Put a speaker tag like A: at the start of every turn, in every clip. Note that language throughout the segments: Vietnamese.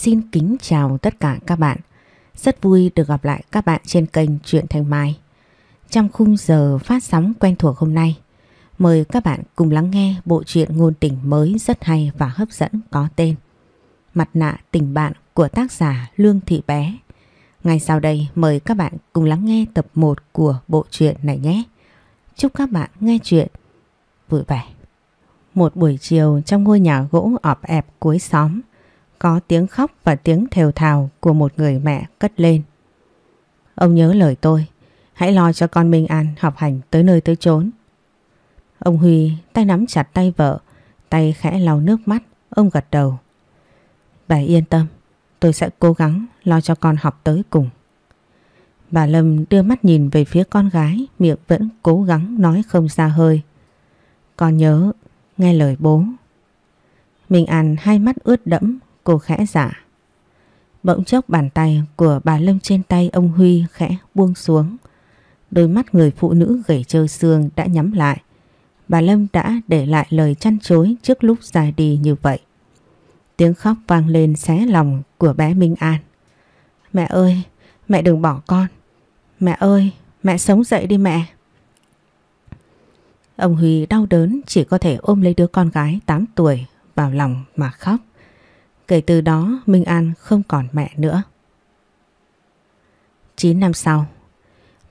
A: Xin kính chào tất cả các bạn. Rất vui được gặp lại các bạn trên kênh Truyện Thanh Mai. Trong khung giờ phát sóng quen thuộc hôm nay, mời các bạn cùng lắng nghe bộ truyện ngôn tình mới rất hay và hấp dẫn có tên Mặt nạ tình bạn của tác giả Lương Thị Bé. Ngay sau đây mời các bạn cùng lắng nghe tập 1 của bộ truyện này nhé. Chúc các bạn nghe chuyện vui vẻ. Một buổi chiều trong ngôi nhà gỗ ọp ẹp cuối xóm, có tiếng khóc và tiếng thều thào của một người mẹ cất lên. Ông nhớ lời tôi, hãy lo cho con Minh An học hành tới nơi tới chốn. Ông Huy tay nắm chặt tay vợ, tay khẽ lau nước mắt, ông gật đầu. Bà yên tâm, tôi sẽ cố gắng lo cho con học tới cùng. Bà Lâm đưa mắt nhìn về phía con gái, miệng vẫn cố gắng nói không ra hơi. Con nhớ, nghe lời bố. Minh An hai mắt ướt đẫm, cô khẽ giả. Bỗng chốc bàn tay của bà Lâm trên tay ông Huy khẽ buông xuống. Đôi mắt người phụ nữ gầy trơ xương đã nhắm lại. Bà Lâm đã để lại lời chăn chối trước lúc ra đi như vậy. Tiếng khóc vang lên xé lòng của bé Minh An. Mẹ ơi, mẹ đừng bỏ con. Mẹ ơi, mẹ sống dậy đi mẹ. Ông Huy đau đớn chỉ có thể ôm lấy đứa con gái 8 tuổi vào lòng mà khóc. Kể từ đó Minh An không còn mẹ nữa. 9 năm sau,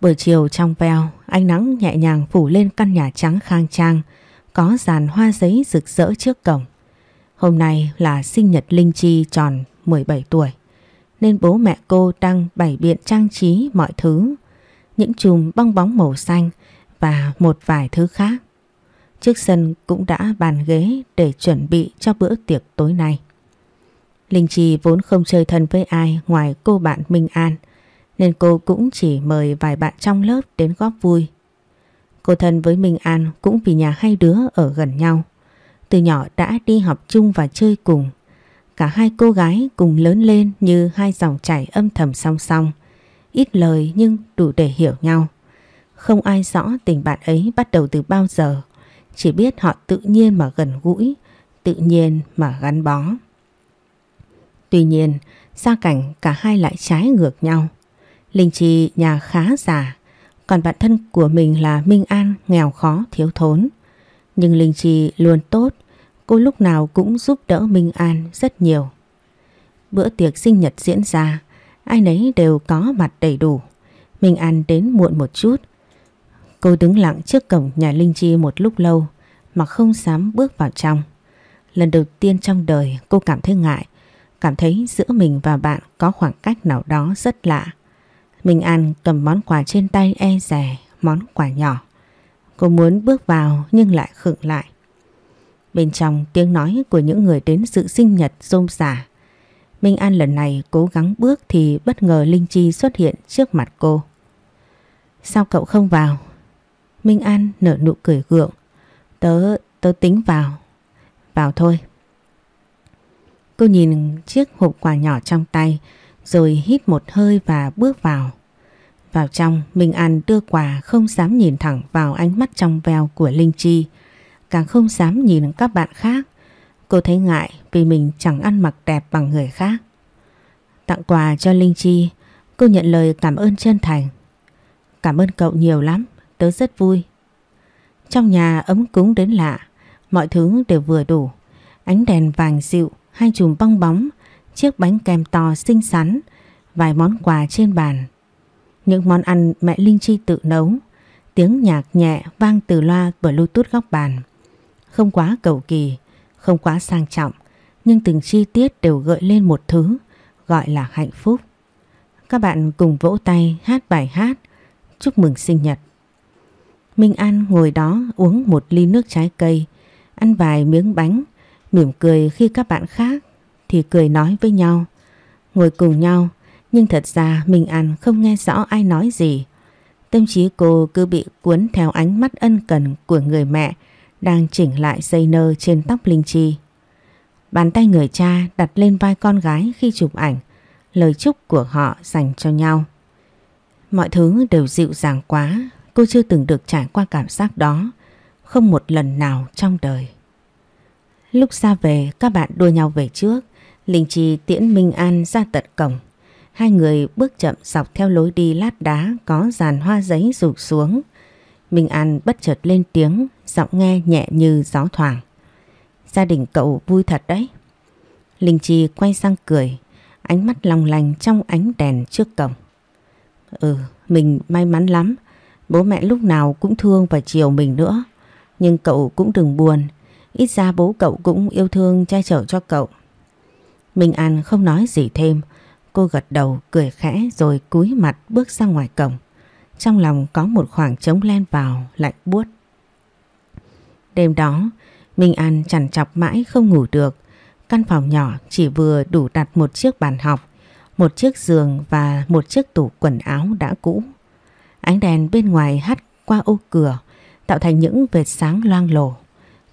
A: buổi chiều trong veo, ánh nắng nhẹ nhàng phủ lên căn nhà trắng khang trang, có dàn hoa giấy rực rỡ trước cổng. Hôm nay là sinh nhật Linh Chi tròn 17 tuổi, nên bố mẹ cô đang bày biện trang trí mọi thứ, những chùm bong bóng màu xanh và một vài thứ khác. Trước sân cũng đã bàn ghế để chuẩn bị cho bữa tiệc tối nay. Linh Chi vốn không chơi thân với ai ngoài cô bạn Minh An, nên cô cũng chỉ mời vài bạn trong lớp đến góp vui. Cô thân với Minh An cũng vì nhà hai đứa ở gần nhau. Từ nhỏ đã đi học chung và chơi cùng. Cả hai cô gái cùng lớn lên như hai dòng chảy âm thầm song song. Ít lời nhưng đủ để hiểu nhau. Không ai rõ tình bạn ấy bắt đầu từ bao giờ. Chỉ biết họ tự nhiên mà gần gũi, tự nhiên mà gắn bó. Tuy nhiên, gia cảnh cả hai lại trái ngược nhau. Linh Chi nhà khá giả, còn bạn thân của mình là Minh An nghèo khó thiếu thốn. Nhưng Linh Chi luôn tốt, cô lúc nào cũng giúp đỡ Minh An rất nhiều. Bữa tiệc sinh nhật diễn ra, ai nấy đều có mặt đầy đủ. Minh An đến muộn một chút. Cô đứng lặng trước cổng nhà Linh Chi một lúc lâu mà không dám bước vào trong. Lần đầu tiên trong đời cô cảm thấy ngại cảm thấy giữa mình và bạn có khoảng cách nào đó rất lạ. Minh An cầm món quà trên tay e rè, món quà nhỏ. Cô muốn bước vào nhưng lại khựng lại. Bên trong tiếng nói của những người đến dự sinh nhật rôm rả. Minh An lần này cố gắng bước thì bất ngờ Linh Chi xuất hiện trước mặt cô. Sao cậu không vào? Minh An nở nụ cười gượng. Tớ, tớ tính vào. Vào thôi. Cô nhìn chiếc hộp quà nhỏ trong tay rồi hít một hơi và bước vào. Vào trong, Minh An đưa quà không dám nhìn thẳng vào ánh mắt trong veo của Linh Chi, càng không dám nhìn các bạn khác. Cô thấy ngại vì mình chẳng ăn mặc đẹp bằng người khác. Tặng quà cho Linh Chi, cô nhận lời cảm ơn chân thành. Cảm ơn cậu nhiều lắm, tớ rất vui. Trong nhà ấm cúng đến lạ, mọi thứ đều vừa đủ. Ánh đèn vàng dịu, hai chùm bong bóng, chiếc bánh kem to xinh xắn, vài món quà trên bàn. Những món ăn mẹ Linh Chi tự nấu, tiếng nhạc nhẹ vang từ loa bluetooth góc bàn. Không quá cầu kỳ, không quá sang trọng, nhưng từng chi tiết đều gợi lên một thứ gọi là hạnh phúc. Các bạn cùng vỗ tay hát bài hát chúc mừng sinh nhật. Minh An ngồi đó uống một ly nước trái cây, ăn vài miếng bánh Mỉm cười khi các bạn khác thì cười nói với nhau. Ngồi cùng nhau nhưng thật ra Minh An không nghe rõ ai nói gì. Tâm trí cô cứ bị cuốn theo ánh mắt ân cần của người mẹ đang chỉnh lại dây nơ trên tóc Linh Chi. Bàn tay người cha đặt lên vai con gái khi chụp ảnh, lời chúc của họ dành cho nhau. Mọi thứ đều dịu dàng quá, cô chưa từng được trải qua cảm giác đó, không một lần nào trong đời. Lúc ra về các bạn đua nhau về trước Linh Chi tiễn Minh An ra tận cổng. Hai người bước chậm dọc theo lối đi lát đá có dàn hoa giấy rụt xuống. Minh An bất chợt lên tiếng, giọng nghe nhẹ như gió thoảng. Gia đình cậu vui thật đấy. Linh Chi quay sang cười, ánh mắt long lành trong ánh đèn trước cổng. Ừ, mình may mắn lắm. Bố mẹ lúc nào cũng thương và chiều mình nữa. Nhưng cậu cũng đừng buồn. Ít ra bố cậu cũng yêu thương che chở cho cậu. Minh An không nói gì thêm. Cô gật đầu cười khẽ rồi cúi mặt bước ra ngoài cổng. Trong lòng có một khoảng trống len vào lạnh buốt. Đêm đó Minh An chằn chọc mãi không ngủ được. Căn phòng nhỏ chỉ vừa đủ đặt một chiếc bàn học, một chiếc giường và một chiếc tủ quần áo đã cũ. Ánh đèn bên ngoài hắt qua ô cửa tạo thành những vệt sáng loang lổ.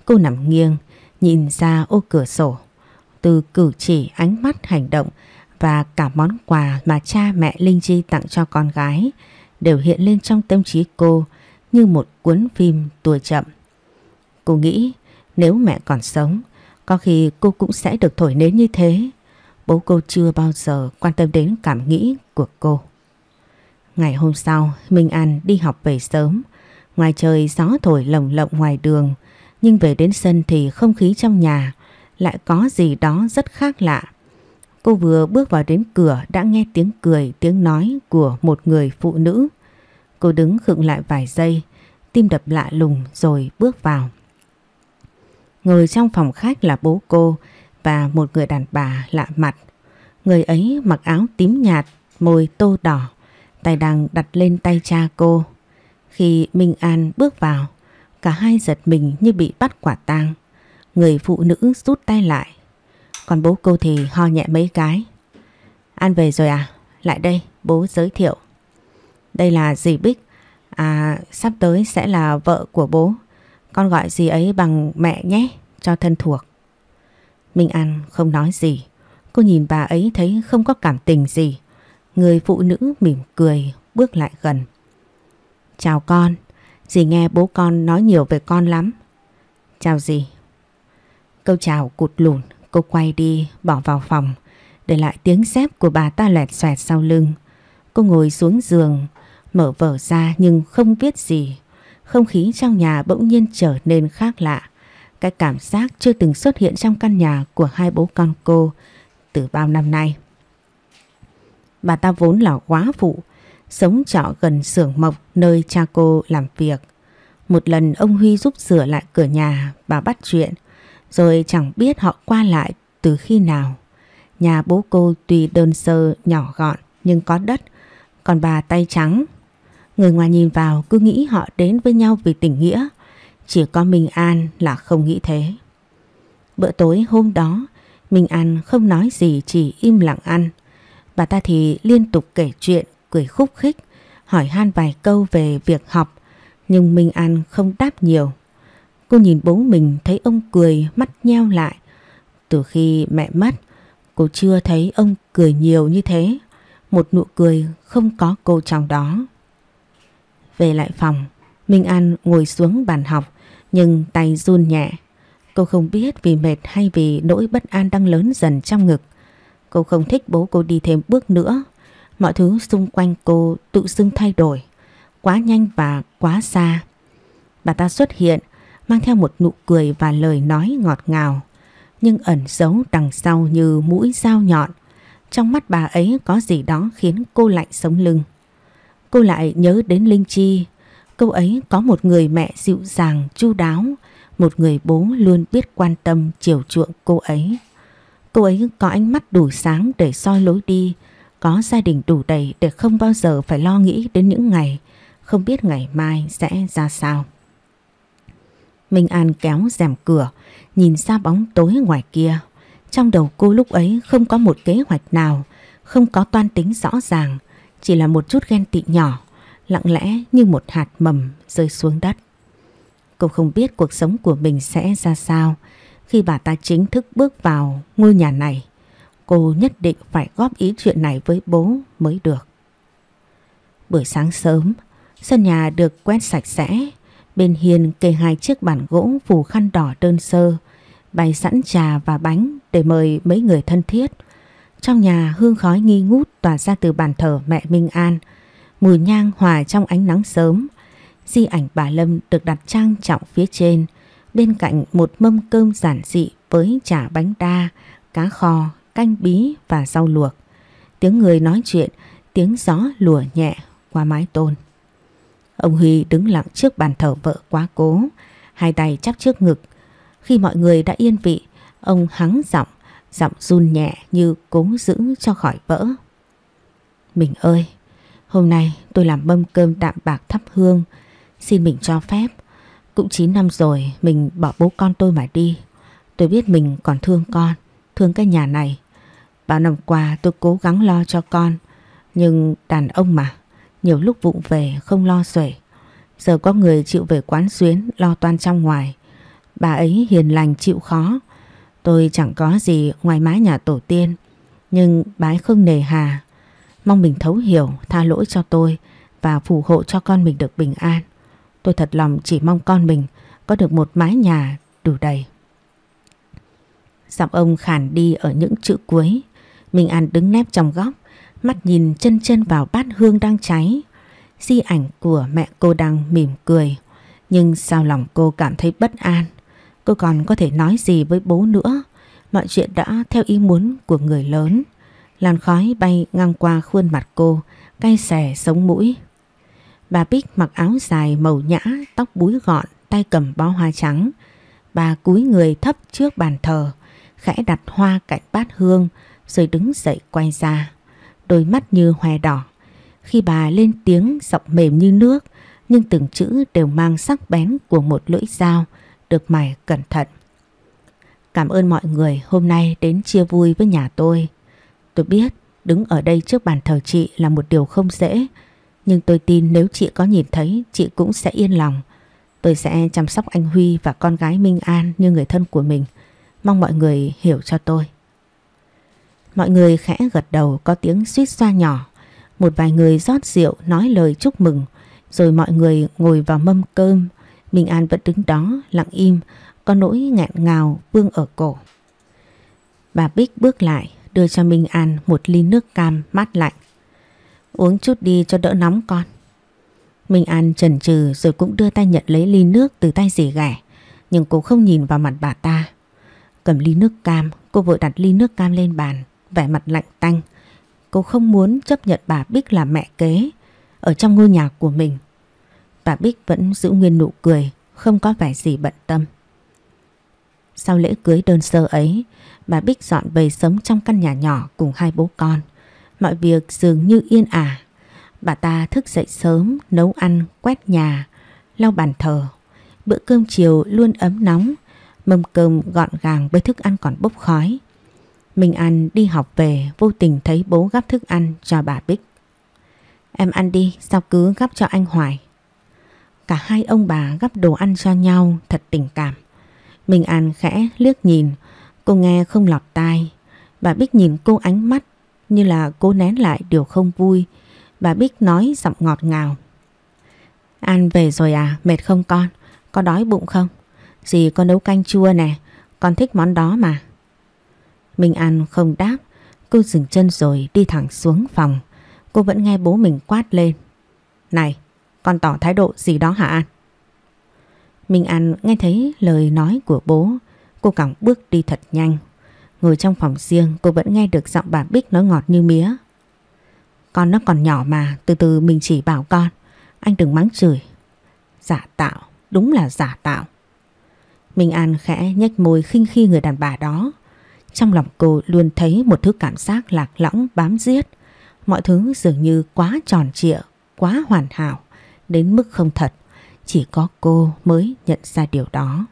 A: Cô nằm nghiêng nhìn ra ô cửa sổ. Từ cử chỉ ánh mắt hành động và cả món quà mà cha mẹ Linh Chi tặng cho con gái đều hiện lên trong tâm trí cô như một cuốn phim tua chậm. Cô nghĩ nếu mẹ còn sống, có khi cô cũng sẽ được thổi nến như thế. Bố cô chưa bao giờ quan tâm đến cảm nghĩ của cô. Ngày hôm sau, Minh An đi học về sớm. Ngoài trời gió thổi lồng lộng ngoài đường, nhưng về đến sân thì không khí trong nhà lại có gì đó rất khác lạ. Cô vừa bước vào đến cửa đã nghe tiếng cười, tiếng nói của một người phụ nữ. Cô đứng khựng lại vài giây, tim đập lạ lùng rồi bước vào. Ngồi trong phòng khách là bố cô và một người đàn bà lạ mặt. Người ấy mặc áo tím nhạt, môi tô đỏ, tay đang đặt lên tay cha cô. Khi Minh An bước vào, cả hai giật mình như bị bắt quả tang. Người phụ nữ rút tay lại. Còn bố cô thì ho nhẹ mấy cái. An về rồi à? Lại đây, bố giới thiệu. Đây là dì Bích. À, sắp tới sẽ là vợ của bố. Con gọi dì ấy bằng mẹ nhé, cho thân thuộc. Minh An không nói gì. Cô nhìn bà ấy thấy không có cảm tình gì. Người phụ nữ mỉm cười bước lại gần. Chào con, dì nghe bố con nói nhiều về con lắm. Chào dì. Câu chào cụt lùn, cô quay đi bỏ vào phòng, để lại tiếng dép của bà ta lẹt xoẹt sau lưng. Cô ngồi xuống giường, mở vở ra nhưng không biết gì. Không khí trong nhà bỗng nhiên trở nên khác lạ. Cái cảm giác chưa từng xuất hiện trong căn nhà của hai bố con cô từ bao năm nay. Bà ta vốn là quá phụ, sống trọ gần xưởng mộc nơi cha cô làm việc. Một lần ông Huy giúp sửa lại cửa nhà, bà bắt chuyện, rồi chẳng biết họ qua lại từ khi nào. Nhà bố cô tuy đơn sơ nhỏ gọn nhưng có đất, còn bà tay trắng. Người ngoài nhìn vào cứ nghĩ họ đến với nhau vì tình nghĩa, chỉ có Minh An là không nghĩ thế. Bữa tối hôm đó, Minh An không nói gì chỉ im lặng ăn. Bà ta thì liên tục kể chuyện, cười khúc khích, hỏi han vài câu về việc học, nhưng Minh An không đáp nhiều. Cô nhìn bố mình thấy ông cười mắt nheo lại. Từ khi mẹ mất, cô chưa thấy ông cười nhiều như thế. Một nụ cười không có cô trong đó. Về lại phòng, Minh An ngồi xuống bàn học nhưng tay run nhẹ. Cô không biết vì mệt hay vì nỗi bất an đang lớn dần trong ngực. Cô không thích bố cô đi thêm bước nữa. Mọi thứ xung quanh cô tự dưng thay đổi. Quá nhanh và quá xa. Bà ta xuất hiện mang theo một nụ cười và lời nói ngọt ngào. Nhưng ẩn giấu đằng sau như mũi dao nhọn. Trong mắt bà ấy có gì đó khiến cô lạnh sống lưng. Cô lại nhớ đến Linh Chi Cô ấy có một người mẹ dịu dàng, chu đáo, một người bố luôn biết quan tâm, chiều chuộng cô ấy. Cô ấy có ánh mắt đủ sáng để soi lối đi, có gia đình đủ đầy để không bao giờ phải lo nghĩ đến những ngày, không biết ngày mai sẽ ra sao. Minh An kéo rèm cửa, nhìn ra bóng tối ngoài kia. Trong đầu cô lúc ấy không có một kế hoạch nào, không có toan tính rõ ràng, chỉ là một chút ghen tị nhỏ lặng lẽ như một hạt mầm rơi xuống đất. Cô không biết cuộc sống của mình sẽ ra sao khi bà ta chính thức bước vào ngôi nhà này. Cô nhất định phải góp ý chuyện này với bố mới được. Buổi sáng sớm, sân nhà được quét sạch sẽ. Bên hiên kê hai chiếc bàn gỗ phủ khăn đỏ đơn sơ. bày sẵn trà và bánh để mời mấy người thân thiết. Trong nhà hương khói nghi ngút tỏa ra từ bàn thờ mẹ Minh An, mùi nhang hòa trong ánh nắng sớm. Di ảnh bà Lâm được đặt trang trọng phía trên, bên cạnh một mâm cơm giản dị với chả bánh đa, cá kho, canh bí và rau luộc. Tiếng người nói chuyện, tiếng gió lùa nhẹ qua mái tôn. Ông Huy đứng lặng trước bàn thờ vợ quá cố, hai tay chắp trước ngực. Khi mọi người đã yên vị, ông hắng giọng, giọng run nhẹ như cố giữ cho khỏi vỡ. Mình ơi, hôm nay tôi làm mâm cơm tạm bạc thắp hương, xin mình cho phép. Cũng 9 năm rồi mình bỏ bố con tôi mà đi. Tôi biết mình còn thương con, thương cái nhà này. Bao năm qua tôi cố gắng lo cho con, nhưng đàn ông mà, nhiều lúc vụng về không lo xuể. Giờ có người chịu về quán xuyến lo toan trong ngoài. Bà ấy hiền lành chịu khó. Tôi chẳng có gì ngoài mái nhà tổ tiên. Nhưng bà ấy không nề hà. Mong mình thấu hiểu, tha lỗi cho tôi và phù hộ cho con mình được bình an. Tôi thật lòng chỉ mong con mình có được một mái nhà đủ đầy. Giọng ông khản đi ở những chữ cuối. Minh An đứng nép trong góc, mắt nhìn chân chân vào bát hương đang cháy. Di ảnh của mẹ cô đang mỉm cười, nhưng sao lòng cô cảm thấy bất an. Cô còn có thể nói gì với bố nữa, mọi chuyện đã theo ý muốn của người lớn. Làn khói bay ngang qua khuôn mặt cô, cay xè sống mũi. Bà Bích mặc áo dài màu nhã, tóc búi gọn, tay cầm bó hoa trắng. Bà cúi người thấp trước bàn thờ, khẽ đặt hoa cạnh bát hương rồi đứng dậy quay ra. Đôi mắt như hoe đỏ. Khi bà lên tiếng giọng mềm như nước, nhưng từng chữ đều mang sắc bén của một lưỡi dao, được mài cẩn thận. Cảm ơn mọi người hôm nay đến chia vui với nhà tôi. Tôi biết đứng ở đây trước bàn thờ chị là một điều không dễ, nhưng tôi tin nếu chị có nhìn thấy, chị cũng sẽ yên lòng. Tôi sẽ chăm sóc anh Huy và con gái Minh An như người thân của mình. Mong mọi người hiểu cho tôi. Mọi người khẽ gật đầu có tiếng suýt xoa nhỏ. Một vài người rót rượu nói lời chúc mừng. Rồi mọi người ngồi vào mâm cơm. Minh An vẫn đứng đó lặng im. Có nỗi nghẹn ngào vương ở cổ. Bà Bích bước lại đưa cho Minh An một ly nước cam mát lạnh. Uống chút đi cho đỡ nóng con. Minh An chần chừ rồi cũng đưa tay nhận lấy ly nước từ tay dì ghẻ. Nhưng cô không nhìn vào mặt bà ta. Cầm ly nước cam, cô vội đặt ly nước cam lên bàn, vẻ mặt lạnh tanh. Cô không muốn chấp nhận bà Bích là mẹ kế ở trong ngôi nhà của mình. Bà Bích vẫn giữ nguyên nụ cười, không có vẻ gì bận tâm. Sau lễ cưới đơn sơ ấy, bà Bích dọn về sống trong căn nhà nhỏ cùng hai bố con. Mọi việc dường như yên ả. Bà ta thức dậy sớm, nấu ăn, quét nhà, lau bàn thờ. Bữa cơm chiều luôn ấm nóng, mâm cơm gọn gàng với thức ăn còn bốc khói. Minh An đi học về vô tình thấy bố gắp thức ăn cho bà Bích. Em ăn đi, sao cứ gắp cho anh Hoài? Cả hai ông bà gắp đồ ăn cho nhau thật tình cảm. Minh An khẽ liếc nhìn, cô nghe không lọt tai. Bà Bích nhìn cô ánh mắt như là cô nén lại điều không vui. Bà Bích nói giọng ngọt ngào. An về rồi à, mệt không con? Có đói bụng không? Dì con nấu canh chua nè, con thích món đó mà. Minh An không đáp, cô dừng chân rồi đi thẳng xuống phòng. Cô vẫn nghe bố mình quát lên. Này, con tỏ thái độ gì đó hả An? Minh An nghe thấy lời nói của bố, cô càng bước đi thật nhanh. Ngồi trong phòng riêng cô vẫn nghe được giọng bà Bích nói ngọt như mía. Con nó còn nhỏ mà, từ từ mình chỉ bảo con. Anh đừng mắng chửi. Giả tạo, đúng là giả tạo. Minh An khẽ nhếch môi khinh khi người đàn bà đó. Trong lòng cô luôn thấy một thứ cảm giác lạc lõng bám giết. Mọi thứ dường như quá tròn trịa, quá hoàn hảo, đến mức không thật. Chỉ có cô mới nhận ra điều đó.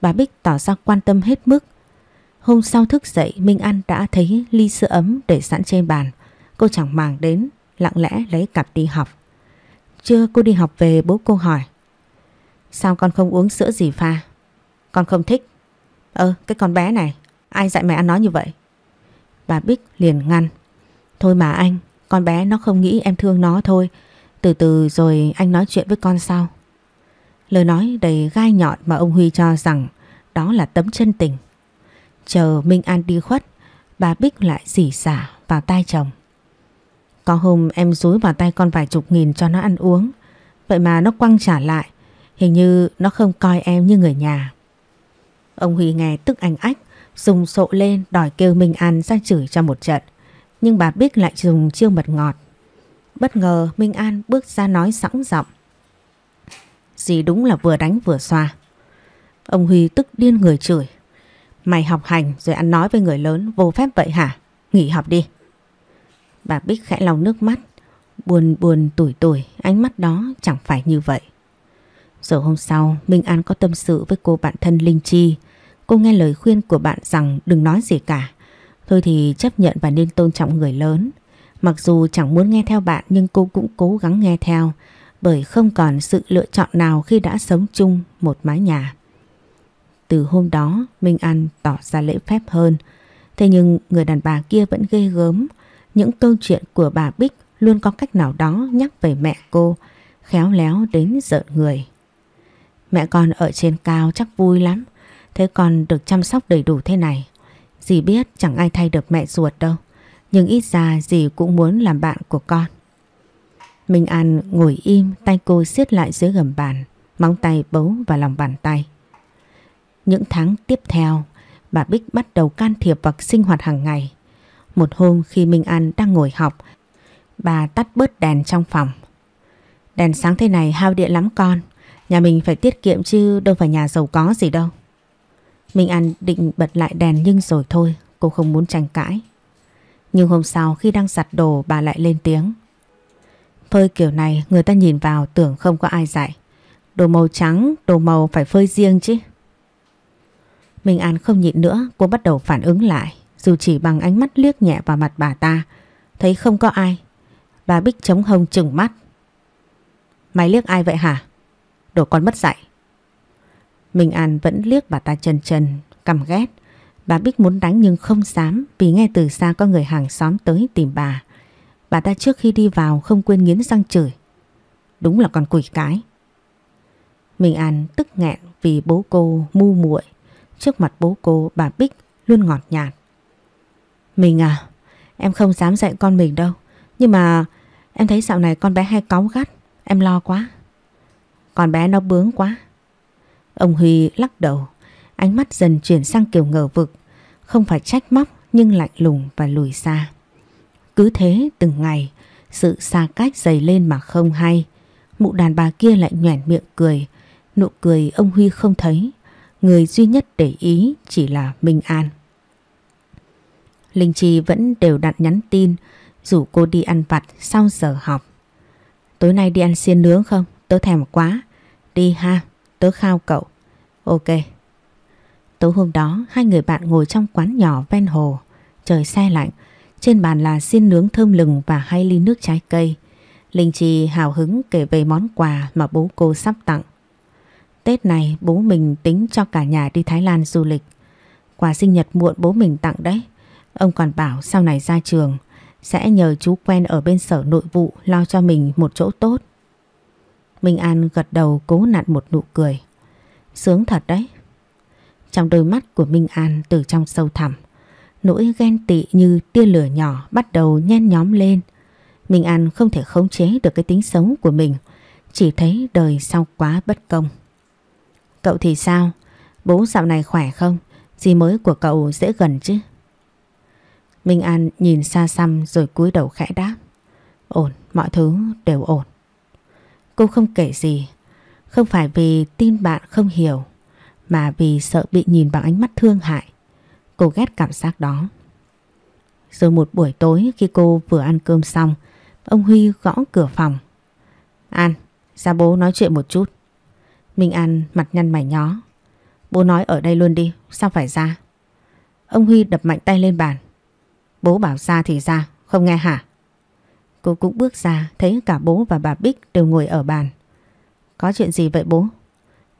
A: Bà Bích tỏ ra quan tâm hết mức. Hôm sau thức dậy Minh An đã thấy ly sữa ấm để sẵn trên bàn. Cô chẳng màng đến, lặng lẽ lấy cặp đi học. Chưa cô đi học về bố cô hỏi. Sao con không uống sữa gì pha? Con không thích. Ơ cái con bé này Ai dạy mẹ ăn nói như vậy Bà Bích liền ngăn Thôi mà anh Con bé nó không nghĩ em thương nó thôi Từ từ rồi anh nói chuyện với con sau Lời nói đầy gai nhọn mà ông Huy cho rằng đó là tấm chân tình. Chờ Minh An đi khuất, bà Bích lại dỉ xả vào tay chồng. Có hôm em rúi vào tay con vài chục nghìn cho nó ăn uống, vậy mà nó quăng trả lại, hình như nó không coi em như người nhà. Ông Huy nghe tức anh ách, dùng sộ lên đòi kêu Minh An ra chửi cho một trận, nhưng bà Bích lại dùng chiêu mật ngọt. Bất ngờ Minh An bước ra nói sẵn giọng. Dì đúng là vừa đánh vừa xoa. Ông Huy tức điên người chửi. Mày học hành rồi ăn nói với người lớn vô phép vậy hả? Nghỉ học đi. Bà Bích khẽ lòng nước mắt. Buồn buồn tủi tủi ánh mắt đó chẳng phải như vậy. Rồi hôm sau Minh An có tâm sự với cô bạn thân Linh Chi. Cô nghe lời khuyên của bạn rằng đừng nói gì cả. Thôi thì chấp nhận và nên tôn trọng người lớn. Mặc dù chẳng muốn nghe theo bạn nhưng cô cũng cố gắng nghe theo bởi không còn sự lựa chọn nào khi đã sống chung một mái nhà. Từ hôm đó Minh An tỏ ra lễ phép hơn. Thế nhưng người đàn bà kia vẫn ghê gớm. Những câu chuyện của bà Bích luôn có cách nào đó nhắc về mẹ cô, khéo léo đến giận người. Mẹ con ở trên cao chắc vui lắm. Thế con được chăm sóc đầy đủ thế này. Dì biết chẳng ai thay được mẹ ruột đâu. Nhưng ít ra dì cũng muốn làm bạn của con. Minh An ngồi im tay cô siết lại dưới gầm bàn. Móng tay bấu vào lòng bàn tay. Những tháng tiếp theo, bà Bích bắt đầu can thiệp vào sinh hoạt hàng ngày. Một hôm khi Minh An đang ngồi học, bà tắt bớt đèn trong phòng. Đèn sáng thế này hao điện lắm con, nhà mình phải tiết kiệm chứ đâu phải nhà giàu có gì đâu. Minh An định bật lại đèn nhưng rồi thôi, cô không muốn tranh cãi. Nhưng hôm sau khi đang giặt đồ bà lại lên tiếng. Phơi kiểu này người ta nhìn vào tưởng không có ai dạy. Đồ màu trắng, đồ màu phải phơi riêng chứ. Minh An không nhịn nữa, cô bắt đầu phản ứng lại. Dù chỉ bằng ánh mắt liếc nhẹ vào mặt bà ta, thấy không có ai. Bà Bích chống hông trừng mắt. Mày liếc ai vậy hả? Đồ con mất dạy. Minh An vẫn liếc bà ta chân chân, căm ghét. Bà Bích muốn đánh nhưng không dám vì nghe từ xa có người hàng xóm tới tìm bà. Bà ta trước khi đi vào không quên nghiến răng chửi. Đúng là con quỷ cái. Minh An tức nghẹn vì bố cô mu muội Trước mặt bố cô bà Bích luôn ngọt nhạt. Mình à, em không dám dạy con mình đâu. Nhưng mà em thấy dạo này con bé hay cáu gắt. Em lo quá. Con bé nó bướng quá. Ông Huy lắc đầu. Ánh mắt dần chuyển sang kiểu ngờ vực. Không phải trách móc nhưng lạnh lùng và lùi xa. Cứ thế từng ngày, sự xa cách dày lên mà không hay. Mụ đàn bà kia lại nhoẻn miệng cười. Nụ cười ông Huy không thấy. Người duy nhất để ý chỉ là Minh An. Linh Chi vẫn đều đặn nhắn tin rủ cô đi ăn vặt sau giờ học. Tối nay đi ăn xiên nướng không? Tớ thèm quá. Đi ha, tớ khao cậu. Ok. Tối hôm đó, hai người bạn ngồi trong quán nhỏ ven hồ. Trời xe lạnh. Trên bàn là xiên nướng thơm lừng và hai ly nước trái cây. Linh Chi hào hứng kể về món quà mà bố cô sắp tặng. Tết này, bố mình tính cho cả nhà đi Thái Lan du lịch. Quà sinh nhật muộn bố mình tặng đấy. Ông còn bảo sau này ra trường, sẽ nhờ chú quen ở bên sở nội vụ lo cho mình một chỗ tốt. Minh An gật đầu cố nặn một nụ cười. Sướng thật đấy. Trong đôi mắt của Minh An từ trong sâu thẳm, nỗi ghen tị như tia lửa nhỏ bắt đầu nhen nhóm lên. Minh An không thể khống chế được cái tính xấu của mình, chỉ thấy đời sau quá bất công. Cậu thì sao? Bố dạo này khỏe không? Gì mới của cậu dễ gần chứ? Minh An nhìn xa xăm rồi cúi đầu khẽ đáp. Ổn, mọi thứ đều ổn. Cô không kể gì. Không phải vì tin bạn không hiểu, mà vì sợ bị nhìn bằng ánh mắt thương hại. Cô ghét cảm giác đó. Rồi một buổi tối khi cô vừa ăn cơm xong, ông Huy gõ cửa phòng. An, ra bố nói chuyện một chút. Minh An mặt nhăn mày nhó. Bố nói ở đây luôn đi, sao phải ra? Ông Huy đập mạnh tay lên bàn. Bố bảo ra thì ra, không nghe hả? Cô cũng bước ra, thấy cả bố và bà Bích đều ngồi ở bàn. Có chuyện gì vậy bố?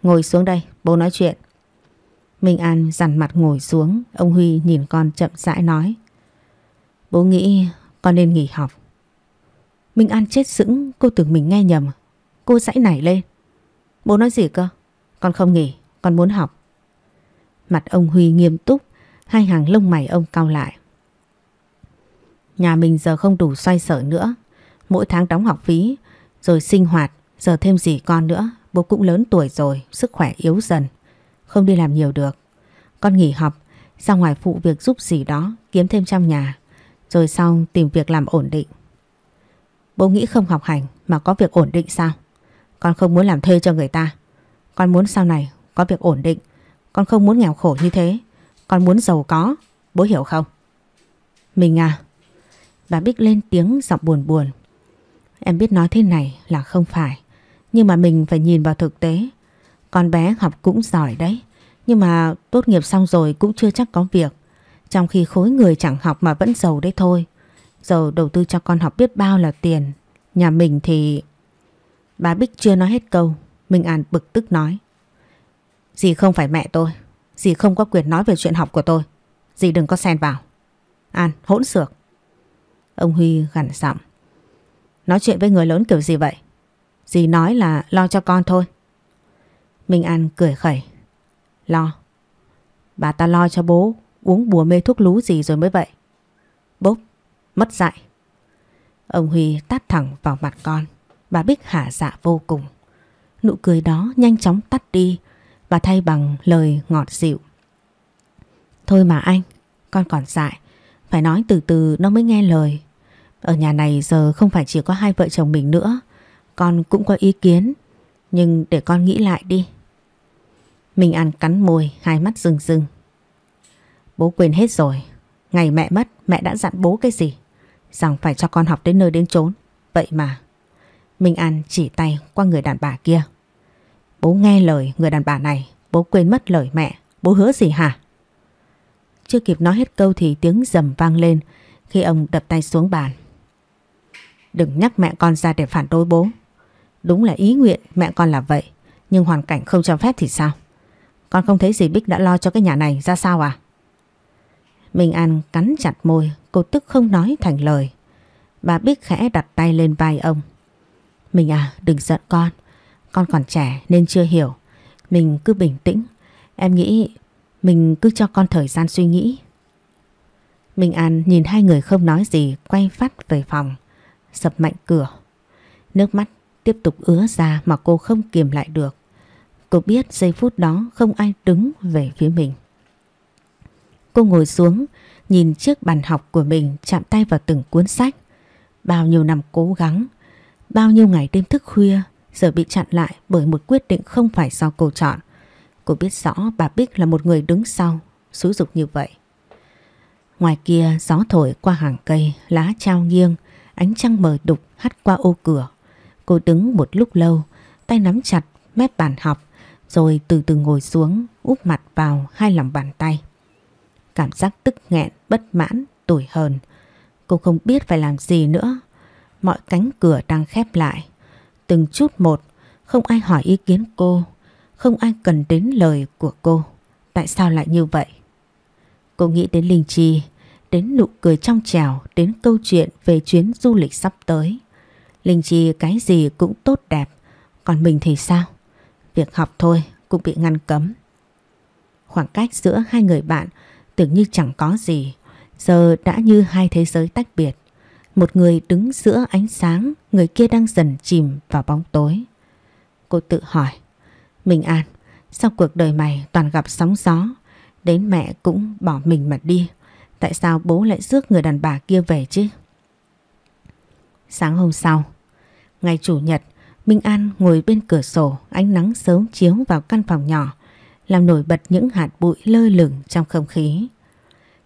A: Ngồi xuống đây, bố nói chuyện. Minh An dằn mặt ngồi xuống, ông Huy nhìn con chậm rãi nói. Bố nghĩ con nên nghỉ học. Minh An chết sững, cô tưởng mình nghe nhầm. Cô dãy nảy lên. Bố nói gì cơ? Con không nghỉ, con muốn học. Mặt ông Huy nghiêm túc, hai hàng lông mày ông cau lại. Nhà mình giờ không đủ xoay sở nữa. Mỗi tháng đóng học phí, rồi sinh hoạt, giờ thêm gì con nữa. Bố cũng lớn tuổi rồi, sức khỏe yếu dần. Không đi làm nhiều được. Con nghỉ học, ra ngoài phụ việc giúp gì đó, kiếm thêm trong nhà. Rồi sau tìm việc làm ổn định. Bố nghĩ không học hành mà có việc ổn định sao? Con không muốn làm thuê cho người ta. Con muốn sau này có việc ổn định. Con không muốn nghèo khổ như thế. Con muốn giàu có. Bố hiểu không? Mình à. Bà Bích lên tiếng giọng buồn buồn. Em biết nói thế này là không phải. Nhưng mà mình phải nhìn vào thực tế. Con bé học cũng giỏi đấy. Nhưng mà tốt nghiệp xong rồi cũng chưa chắc có việc. Trong khi khối người chẳng học mà vẫn giàu đấy thôi. Giờ đầu tư cho con học biết bao là tiền. Nhà mình thì... Bà Bích chưa nói hết câu. Minh An bực tức nói. Dì không phải mẹ tôi. Dì không có quyền nói về chuyện học của tôi. Dì đừng có xen vào. An, hỗn xược. Ông Huy gằn giọng. Nói chuyện với người lớn kiểu gì vậy? Dì nói là lo cho con thôi. Minh An cười khẩy. Lo. Bà ta lo cho bố uống bùa mê thuốc lú gì rồi mới vậy. Bốp, mất dạy. Ông Huy tát thẳng vào mặt con. Bà Bích hả dạ vô cùng. Nụ cười đó nhanh chóng tắt đi và thay bằng lời ngọt dịu. Thôi mà anh, con còn dại. Phải nói từ từ nó mới nghe lời. Ở nhà này giờ không phải chỉ có hai vợ chồng mình nữa. Con cũng có ý kiến. Nhưng để con nghĩ lại đi. Mình ăn cắn môi, hai mắt rừng rừng. Bố quên hết rồi. Ngày mẹ mất, mẹ đã dặn bố cái gì? Rằng phải cho con học đến nơi đến chốn. Vậy mà. Minh An chỉ tay qua người đàn bà kia. Bố nghe lời người đàn bà này, bố quên mất lời mẹ, bố hứa gì hả? Chưa kịp nói hết câu thì tiếng rầm vang lên khi ông đập tay xuống bàn. Đừng nhắc mẹ con ra để phản đối bố. Đúng là ý nguyện mẹ con là vậy, nhưng hoàn cảnh không cho phép thì sao? Con không thấy gì Bích đã lo cho cái nhà này ra sao à? Minh An cắn chặt môi, cô tức không nói thành lời. Bà Bích khẽ đặt tay lên vai ông. Mình à, đừng giận con. Con còn trẻ nên chưa hiểu. Mình cứ bình tĩnh. Em nghĩ mình cứ cho con thời gian suy nghĩ. Minh An nhìn hai người không nói gì quay phát về phòng. Sập mạnh cửa. Nước mắt tiếp tục ứa ra mà cô không kiềm lại được. Cô biết giây phút đó không ai đứng về phía mình. Cô ngồi xuống, nhìn chiếc bàn học của mình chạm tay vào từng cuốn sách. Bao nhiêu năm cố gắng, bao nhiêu ngày đêm thức khuya giờ bị chặn lại bởi một quyết định không phải do cô chọn. Cô biết rõ bà Bích là một người đứng sau, xúi dục như vậy. Ngoài kia gió thổi qua hàng cây, lá trao nghiêng, ánh trăng mờ đục hắt qua ô cửa. Cô đứng một lúc lâu, tay nắm chặt mép bàn học, rồi từ từ ngồi xuống, úp mặt vào hai lòng bàn tay. Cảm giác tức nghẹn, bất mãn, tủi hờn. Cô không biết phải làm gì nữa. Mọi cánh cửa đang khép lại. Từng chút một, không ai hỏi ý kiến cô, không ai cần đến lời của cô. Tại sao lại như vậy? Cô nghĩ đến Linh Chi, đến nụ cười trong trào, đến câu chuyện về chuyến du lịch sắp tới. Linh Chi cái gì cũng tốt đẹp, còn mình thì sao? Việc học thôi cũng bị ngăn cấm. Khoảng cách giữa hai người bạn tưởng như chẳng có gì, giờ đã như hai thế giới tách biệt. Một người đứng giữa ánh sáng, người kia đang dần chìm vào bóng tối. Cô tự hỏi, Minh An, sao cuộc đời mày toàn gặp sóng gió, đến mẹ cũng bỏ mình mà đi. Tại sao bố lại rước người đàn bà kia về chứ? Sáng hôm sau, ngày Chủ nhật, Minh An ngồi bên cửa sổ, ánh nắng sớm chiếu vào căn phòng nhỏ, làm nổi bật những hạt bụi lơ lửng trong không khí.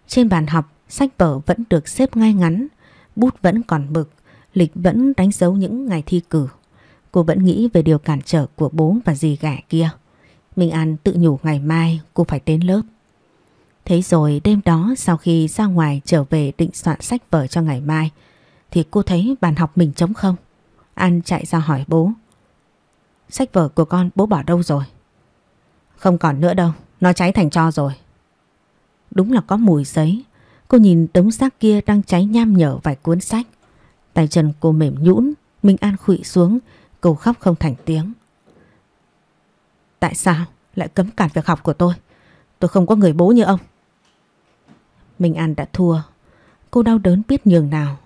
A: Trên bàn học, sách vở vẫn được xếp ngay ngắn, bút vẫn còn mực, lịch vẫn đánh dấu những ngày thi cử. Cô vẫn nghĩ về điều cản trở của bố và dì ghẻ kia. Minh An tự nhủ ngày mai cô phải đến lớp. Thế rồi đêm đó sau khi ra ngoài trở về định soạn sách vở cho ngày mai thì cô thấy bàn học mình trống không. An chạy ra hỏi bố. Sách vở của con bố bỏ đâu rồi? Không còn nữa đâu, nó cháy thành tro rồi. Đúng là có mùi giấy. Cô nhìn đống xác kia đang cháy nham nhở vài cuốn sách. Tay chân cô mềm nhũn, Minh An khụy xuống, cô khóc không thành tiếng. Tại sao lại cấm cản việc học của? Tôi Tôi không có người bố như ông. Minh An đã thua. Cô đau đớn biết nhường nào.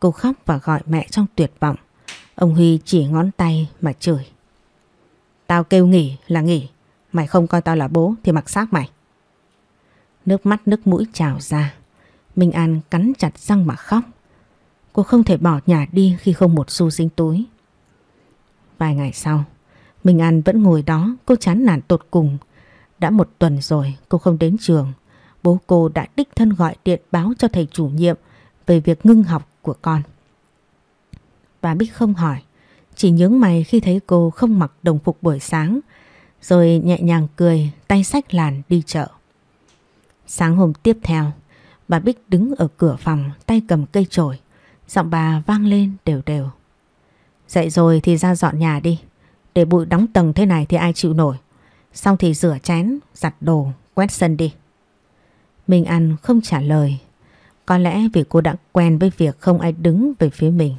A: Cô khóc và gọi mẹ trong tuyệt vọng. Ông Huy chỉ ngón tay mà chửi. Tao kêu nghỉ là nghỉ. Mày không coi tao là bố thì mặc xác mày. Nước mắt nước mũi trào ra. Minh An cắn chặt răng mà khóc. Cô không thể bỏ nhà đi khi không một xu dính túi. Vài ngày sau, Minh An vẫn ngồi đó, cô chán nản tột cùng. Đã một tuần rồi cô không đến trường. Bố cô đã đích thân gọi điện báo cho thầy chủ nhiệm về việc ngưng học của con. Bà Bích không hỏi, chỉ nhướng mày khi thấy cô không mặc đồng phục buổi sáng, rồi nhẹ nhàng cười, tay sách làn đi chợ. Sáng hôm tiếp theo, bà Bích đứng ở cửa phòng, tay cầm cây chổi, giọng bà vang lên đều đều. Dậy rồi thì ra dọn nhà đi, để bụi đóng tầng thế này thì ai chịu nổi. Xong thì rửa chén, giặt đồ, quét sân đi. Minh An không trả lời. Có lẽ vì cô đã quen với việc không ai đứng về phía mình.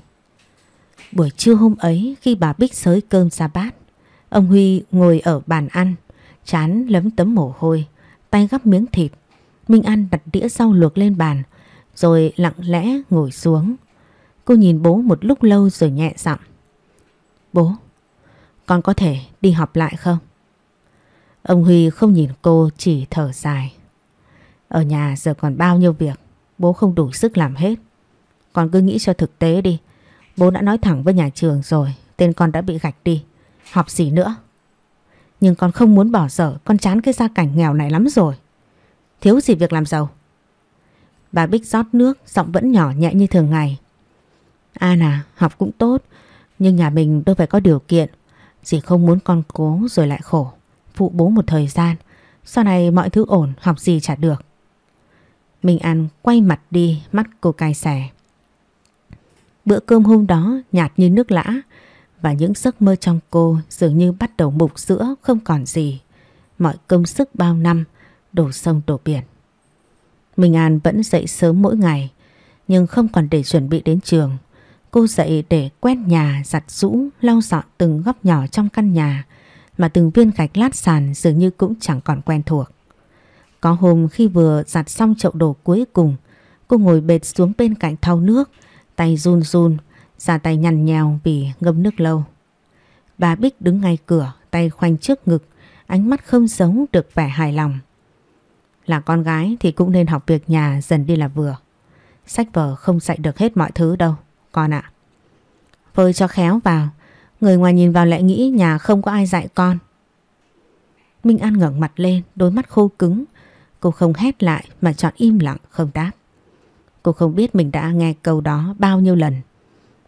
A: Buổi trưa hôm ấy khi bà Bích xới cơm ra bát, ông Huy ngồi ở bàn ăn, chán lấm tấm mồ hôi, tay gắp miếng thịt. Minh An đặt đĩa rau luộc lên bàn, rồi lặng lẽ ngồi xuống. Cô nhìn bố một lúc lâu rồi nhẹ giọng. Bố, con có thể đi học lại không? Ông Huy không nhìn cô chỉ thở dài. Ở nhà giờ còn bao nhiêu việc, bố không đủ sức làm hết. Con cứ nghĩ cho thực tế đi. Bố đã nói thẳng với nhà trường rồi, tên con đã bị gạch đi. Học gì nữa? Nhưng con không muốn bỏ dở, con chán cái gia cảnh nghèo này lắm rồi. Thiếu gì việc làm giàu? Bà Bích rót nước, giọng vẫn nhỏ nhẹ như thường ngày. An à, học cũng tốt, nhưng nhà mình đâu phải có điều kiện. Dì không muốn con cố rồi lại khổ. Phụ bố một thời gian, sau này mọi thứ ổn, học gì chả được. Minh An quay mặt đi, mắt cô cay xẻ. Bữa cơm hôm đó nhạt như nước lã và những giấc mơ trong cô dường như bắt đầu mục sữa không còn gì. Mọi công sức bao năm đổ sông đổ biển. Minh An vẫn dậy sớm mỗi ngày nhưng không còn để chuẩn bị đến trường. Cô dậy để quét nhà, giặt rũ, lau dọn từng góc nhỏ trong căn nhà mà từng viên gạch lát sàn dường như cũng chẳng còn quen thuộc. Có hôm khi vừa giặt xong chậu đồ cuối cùng, cô ngồi bệt xuống bên cạnh thau nước, tay run run, da tay nhằn nhèo vì ngâm nước lâu. Bà Bích đứng ngay cửa, tay khoanh trước ngực, ánh mắt không giấu được vẻ hài lòng. Là con gái thì cũng nên học việc nhà dần đi là vừa. Sách vở không dạy được hết mọi thứ đâu, con ạ. Phơi cho khéo vào, người ngoài nhìn vào lại nghĩ nhà không có ai dạy con. Minh An ngẩng mặt lên, đôi mắt khô cứng. Cô không hét lại mà chọn im lặng không đáp. Cô không biết mình đã nghe câu đó bao nhiêu lần.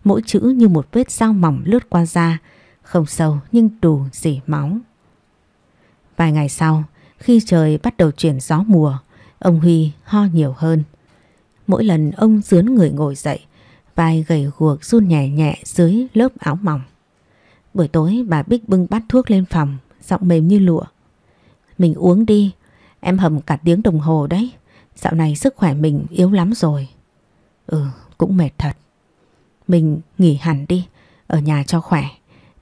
A: Mỗi chữ như một vết dao mỏng lướt qua da, không sâu nhưng đủ dỉ máu. Vài ngày sau, khi trời bắt đầu chuyển gió mùa, ông Huy ho nhiều hơn. Mỗi lần ông dướn người ngồi dậy, vai gầy guộc run nhẹ nhẹ dưới lớp áo mỏng. Buổi tối bà Bích bưng bát thuốc lên phòng, giọng mềm như lụa. Mình uống đi, em hầm cả tiếng đồng hồ đấy. Dạo này sức khỏe mình yếu lắm rồi. Ừ, cũng mệt thật. Mình nghỉ hẳn đi, ở nhà cho khỏe.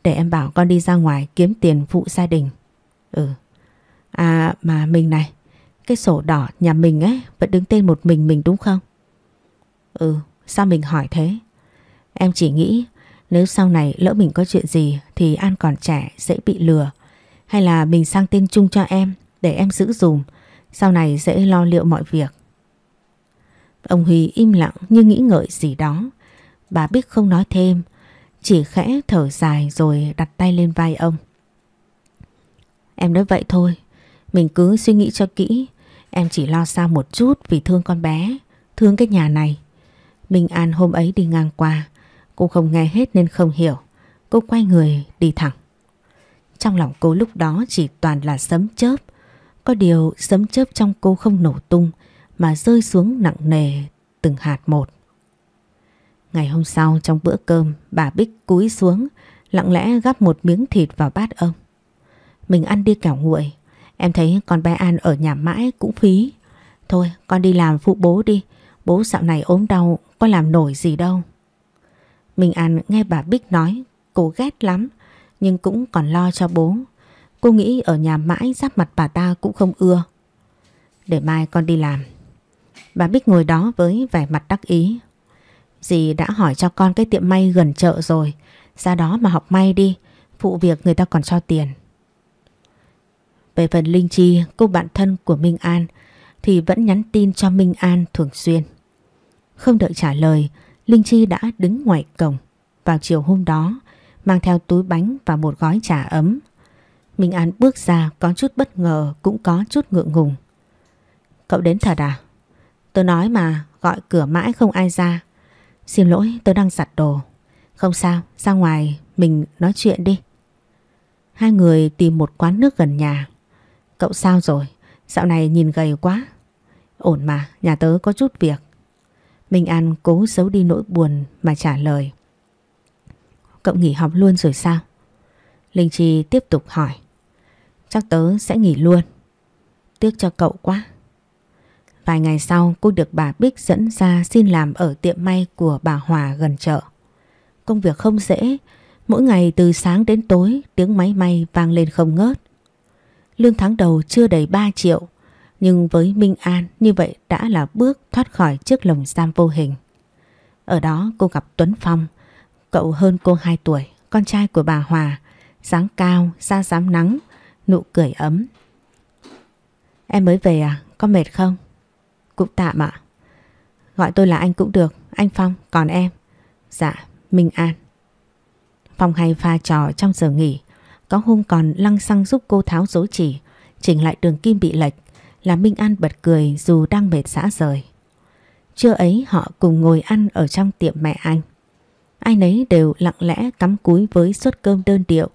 A: Để em bảo con đi ra ngoài kiếm tiền phụ gia đình. Ừ. À mà mình này, cái sổ đỏ nhà mình ấy vẫn đứng tên một mình mình đúng không? Ừ, sao mình hỏi thế? Em chỉ nghĩ nếu sau này lỡ mình có chuyện gì thì An còn trẻ dễ bị lừa. Hay là mình sang tên chung cho em để em giữ dùm. Sau này dễ lo liệu mọi việc. Ông Huy im lặng như nghĩ ngợi gì đó. Bà biết không nói thêm, chỉ khẽ thở dài rồi đặt tay lên vai ông. Em nói vậy thôi, mình cứ suy nghĩ cho kỹ. Em chỉ lo xa một chút vì thương con bé, thương cái nhà này. Minh An hôm ấy đi ngang qua, cô không nghe hết nên không hiểu. Cô quay người đi thẳng. Trong lòng cô lúc đó chỉ toàn là sấm chớp. Có điều sấm chớp trong cô không nổ tung, mà rơi xuống nặng nề từng hạt một. Ngày hôm sau trong bữa cơm, bà Bích cúi xuống, lặng lẽ gắp một miếng thịt vào bát ông. Mình ăn đi kẻo nguội. Em thấy con bé An ở nhà mãi cũng phí. Thôi, con đi làm phụ bố đi. Bố dạo này ốm đau, có làm nổi gì đâu. Mình An nghe bà Bích nói, cô ghét lắm, nhưng cũng còn lo cho bố. Cô nghĩ ở nhà mãi giáp mặt bà ta cũng không ưa. Để mai con đi làm. Bà Bích ngồi đó với vẻ mặt đắc ý. Dì đã hỏi cho con cái tiệm may gần chợ rồi. Ra đó mà học may đi. Phụ việc người ta còn cho tiền. Về phần Linh Chi, cô bạn thân của Minh An thì vẫn nhắn tin cho Minh An thường xuyên. Không đợi trả lời, Linh Chi đã đứng ngoài cổng. Vào chiều hôm đó, mang theo túi bánh và một gói trà ấm. Minh An bước ra có chút bất ngờ cũng có chút ngượng ngùng. Cậu đến thật à? Tôi nói mà gọi cửa mãi không ai ra. Xin lỗi tôi đang giặt đồ. Không sao, ra ngoài mình nói chuyện đi. Hai người tìm một quán nước gần nhà. Cậu sao rồi? Dạo này nhìn gầy quá. Ổn mà, nhà tớ có chút việc. Minh An cố giấu đi nỗi buồn mà trả lời. Cậu nghỉ học luôn rồi sao? Linh Chi tiếp tục hỏi. Chắc tớ sẽ nghỉ luôn. Tiếc cho cậu quá. Vài ngày sau cô được bà Bích dẫn ra xin làm ở tiệm may của bà Hòa gần chợ. Công việc không dễ, mỗi ngày từ sáng đến tối tiếng máy may vang lên không ngớt. Lương tháng đầu chưa đầy 3 triệu, nhưng với Minh An như vậy đã là bước thoát khỏi chiếc lồng giam vô hình. Ở đó cô gặp Tuấn Phong, cậu hơn cô 2 tuổi, con trai của bà Hòa, dáng cao, da dám nắng, nụ cười ấm. Em mới về à, có mệt không? Cũng tạm ạ. Gọi tôi là anh cũng được, anh Phong, còn em? Dạ, Minh An. Phong hay pha trò trong giờ nghỉ, có hôm còn lăng xăng giúp cô tháo dấu chỉ, chỉnh lại đường kim bị lệch, làm Minh An bật cười dù đang mệt xã rời. Trưa ấy họ cùng ngồi ăn ở trong tiệm mẹ anh. Ai nấy đều lặng lẽ cắm cúi với suất cơm đơn điệu,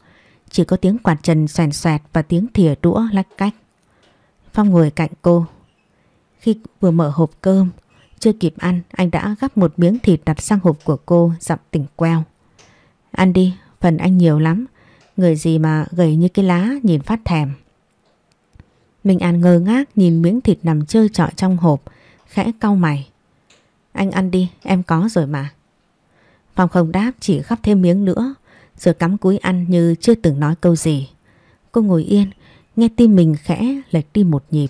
A: chỉ có tiếng quạt trần xoèn xoẹt và tiếng thìa đũa lách cách. Phong ngồi cạnh cô. Khi vừa mở hộp cơm, chưa kịp ăn, anh đã gắp một miếng thịt đặt sang hộp của cô, dặm tỉnh queo. Ăn đi, phần anh nhiều lắm. Người gì mà gầy như cái lá nhìn phát thèm. mình An ngơ ngác nhìn miếng thịt nằm chơi trọi trong hộp, khẽ cau mày. Anh ăn đi, em có rồi mà. Phong không đáp chỉ gắp thêm miếng nữa, rồi cắm cúi ăn như chưa từng nói câu gì. Cô ngồi yên, nghe tim mình khẽ lệch đi một nhịp.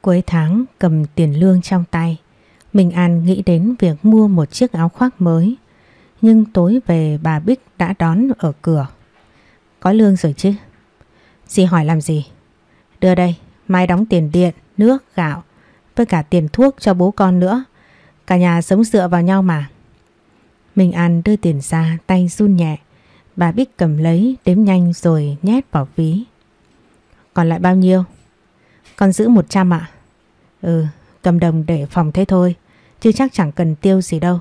A: Cuối tháng cầm tiền lương trong tay, Minh An nghĩ đến việc mua một chiếc áo khoác mới. Nhưng tối về bà Bích đã đón ở cửa. Có lương rồi chứ? Dì hỏi làm gì? Đưa đây, mai đóng tiền điện, nước, gạo, với cả tiền thuốc cho bố con nữa. Cả nhà sống dựa vào nhau mà. Minh An đưa tiền ra, tay run nhẹ. Bà Bích cầm lấy, đếm nhanh rồi nhét vào ví. Còn lại bao nhiêu? Con giữ 100 ạ. Ừ, cầm đồng để phòng thế thôi. Chứ chắc chẳng cần tiêu gì đâu.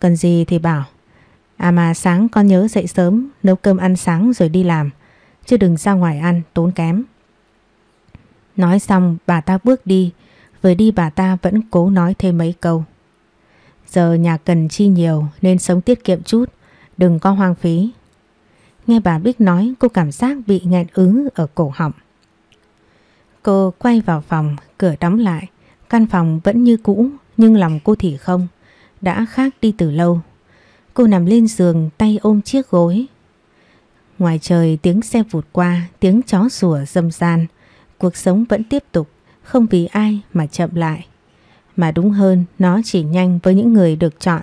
A: Cần gì thì bảo. À mà sáng con nhớ dậy sớm, nấu cơm ăn sáng rồi đi làm. Chứ đừng ra ngoài ăn, tốn kém. Nói xong bà ta bước đi, vừa đi bà ta vẫn cố nói thêm mấy câu. Giờ nhà cần chi nhiều nên sống tiết kiệm chút, đừng có hoang phí. Nghe bà Bích nói cô cảm giác bị nghẹn ứ ở cổ họng. Cô quay vào phòng, cửa đóng lại. Căn phòng vẫn như cũ nhưng lòng cô thì không. Đã khác đi từ lâu. Cô nằm lên giường tay ôm chiếc gối. Ngoài trời tiếng xe vụt qua, tiếng chó sủa dâm gian. Cuộc sống vẫn tiếp tục, không vì ai mà chậm lại. Mà đúng hơn, nó chỉ nhanh với những người được chọn,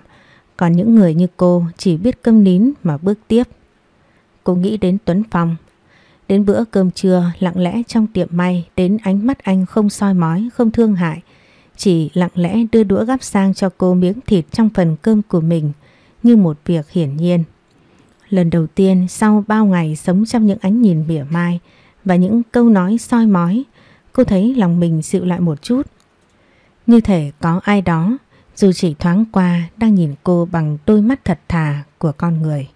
A: còn những người như cô chỉ biết câm nín mà bước tiếp. Cô nghĩ đến Tuấn Phong. Đến bữa cơm trưa lặng lẽ trong tiệm may đến ánh mắt anh không soi mói, không thương hại. Chỉ lặng lẽ đưa đũa gắp sang cho cô miếng thịt trong phần cơm của mình như một việc hiển nhiên. Lần đầu tiên sau bao ngày sống trong những ánh nhìn mỉa mai và những câu nói soi mói, cô thấy lòng mình dịu lại một chút. Như thể có ai đó, dù chỉ thoáng qua, đang nhìn cô bằng đôi mắt thật thà của con người.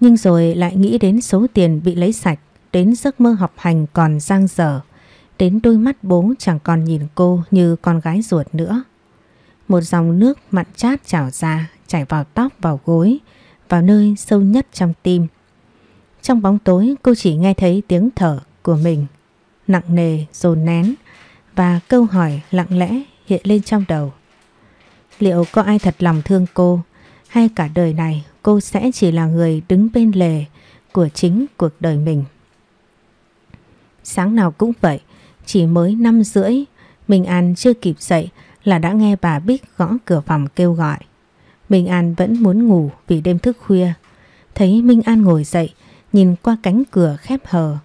A: Nhưng rồi lại nghĩ đến số tiền bị lấy sạch, đến giấc mơ học hành còn giang dở, đến đôi mắt bố chẳng còn nhìn cô như con gái ruột nữa. Một dòng nước mặn chát trào ra, chảy vào tóc, vào gối, vào nơi sâu nhất trong tim. Trong bóng tối cô chỉ nghe thấy tiếng thở của mình, nặng nề, dồn nén và câu hỏi lặng lẽ hiện lên trong đầu. Liệu có ai thật lòng thương cô hay cả đời này cô sẽ chỉ là người đứng bên lề của chính cuộc đời mình? Sáng nào cũng vậy, chỉ mới năm rưỡi Minh An chưa kịp dậy là đã nghe bà Bích gõ cửa phòng kêu gọi. Minh An vẫn muốn ngủ vì đêm thức khuya. Thấy Minh An ngồi dậy, nhìn qua cánh cửa khép hờ.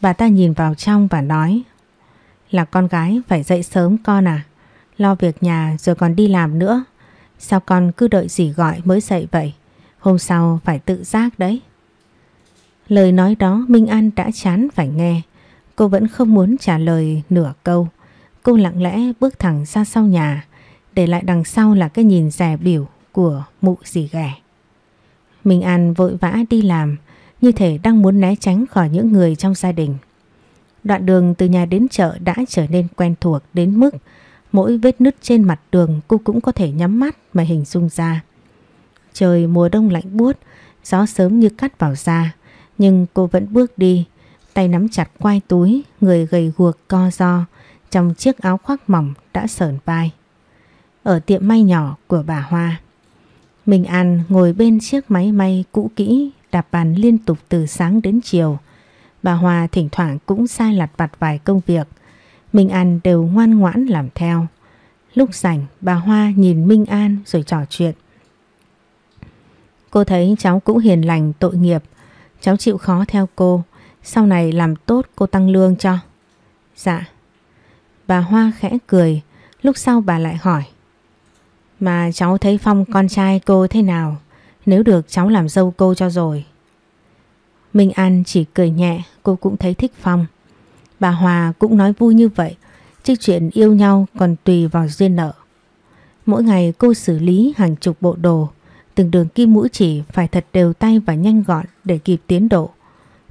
A: Bà ta nhìn vào trong và nói Là con gái phải dậy sớm con à Lo việc nhà rồi còn đi làm nữa Sao con cứ đợi gì gọi mới dậy vậy Hôm sau phải tự giác đấy. Lời nói đó Minh An đã chán phải nghe. Cô vẫn không muốn trả lời nửa câu. Cô lặng lẽ bước thẳng ra sau nhà, Để lại đằng sau là cái nhìn rẻ biểu của mụ dì ghẻ. Minh An vội vã đi làm, Như thể đang muốn né tránh khỏi những người trong gia đình. Đoạn đường từ nhà đến chợ đã trở nên quen thuộc đến mức Mỗi vết nứt trên mặt đường cô cũng có thể nhắm mắt mà hình dung ra. Trời mùa đông lạnh buốt, Gió sớm như cắt vào da. Nhưng cô vẫn bước đi, Tay nắm chặt quai túi, Người gầy guộc co do Trong chiếc áo khoác mỏng đã sờn vai. Ở tiệm may nhỏ của bà Hoa, Minh An ngồi bên chiếc máy may cũ kỹ, Đạp bàn liên tục từ sáng đến chiều. Bà Hoa thỉnh thoảng cũng sai lặt vặt vài công việc. Minh An đều ngoan ngoãn làm theo. Lúc rảnh, bà Hoa nhìn Minh An rồi trò chuyện. Cô thấy cháu cũng hiền lành, tội nghiệp. Cháu chịu khó theo cô. Sau này làm tốt cô tăng lương cho. Dạ. Bà Hoa khẽ cười. Lúc sau bà lại hỏi. Mà cháu thấy Phong con trai cô thế nào? Nếu được cháu làm dâu cô cho rồi. Minh An chỉ cười nhẹ. Cô cũng thấy thích Phong. Bà Hòa cũng nói vui như vậy. Chứ chuyện yêu nhau còn tùy vào duyên nợ. Mỗi ngày cô xử lý hàng chục bộ đồ. Từng đường kim mũi chỉ phải thật đều tay và nhanh gọn để kịp tiến độ.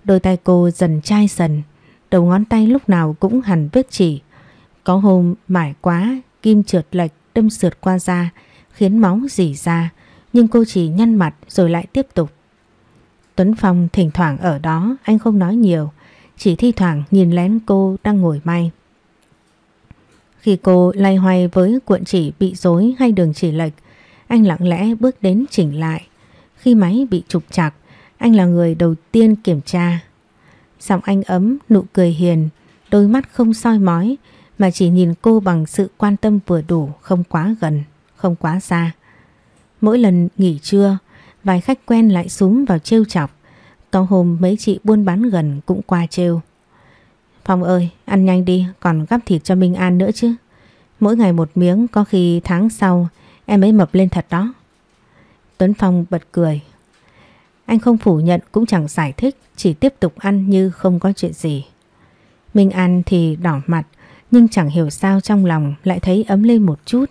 A: Đôi tay cô dần chai dần, đầu ngón tay lúc nào cũng hẳn vết chỉ. Có hôm mải quá, kim trượt lệch đâm sượt qua da, khiến máu dỉ ra, nhưng cô chỉ nhăn mặt rồi lại tiếp tục. Tuấn Phong thỉnh thoảng ở đó, anh không nói nhiều, chỉ thi thoảng nhìn lén cô đang ngồi may. Khi cô lay hoay với cuộn chỉ bị rối hay đường chỉ lệch, anh lặng lẽ bước đến chỉnh lại. Khi máy bị trục chặt, anh là người đầu tiên kiểm tra. Giọng anh ấm, nụ cười hiền, đôi mắt không soi mói mà chỉ nhìn cô bằng sự quan tâm vừa đủ, không quá gần, không quá xa. Mỗi lần nghỉ trưa, vài khách quen lại súng vào trêu chọc. Có hôm mấy chị buôn bán gần cũng qua trêu. Phong ơi, ăn nhanh đi, còn gắp thịt cho Minh An nữa chứ. Mỗi ngày một miếng, có khi tháng sau Em ấy mập lên thật đó. Tuấn Phong bật cười. Anh không phủ nhận cũng chẳng giải thích, chỉ tiếp tục ăn như không có chuyện gì. Minh ăn thì đỏ mặt, nhưng chẳng hiểu sao trong lòng lại thấy ấm lên một chút.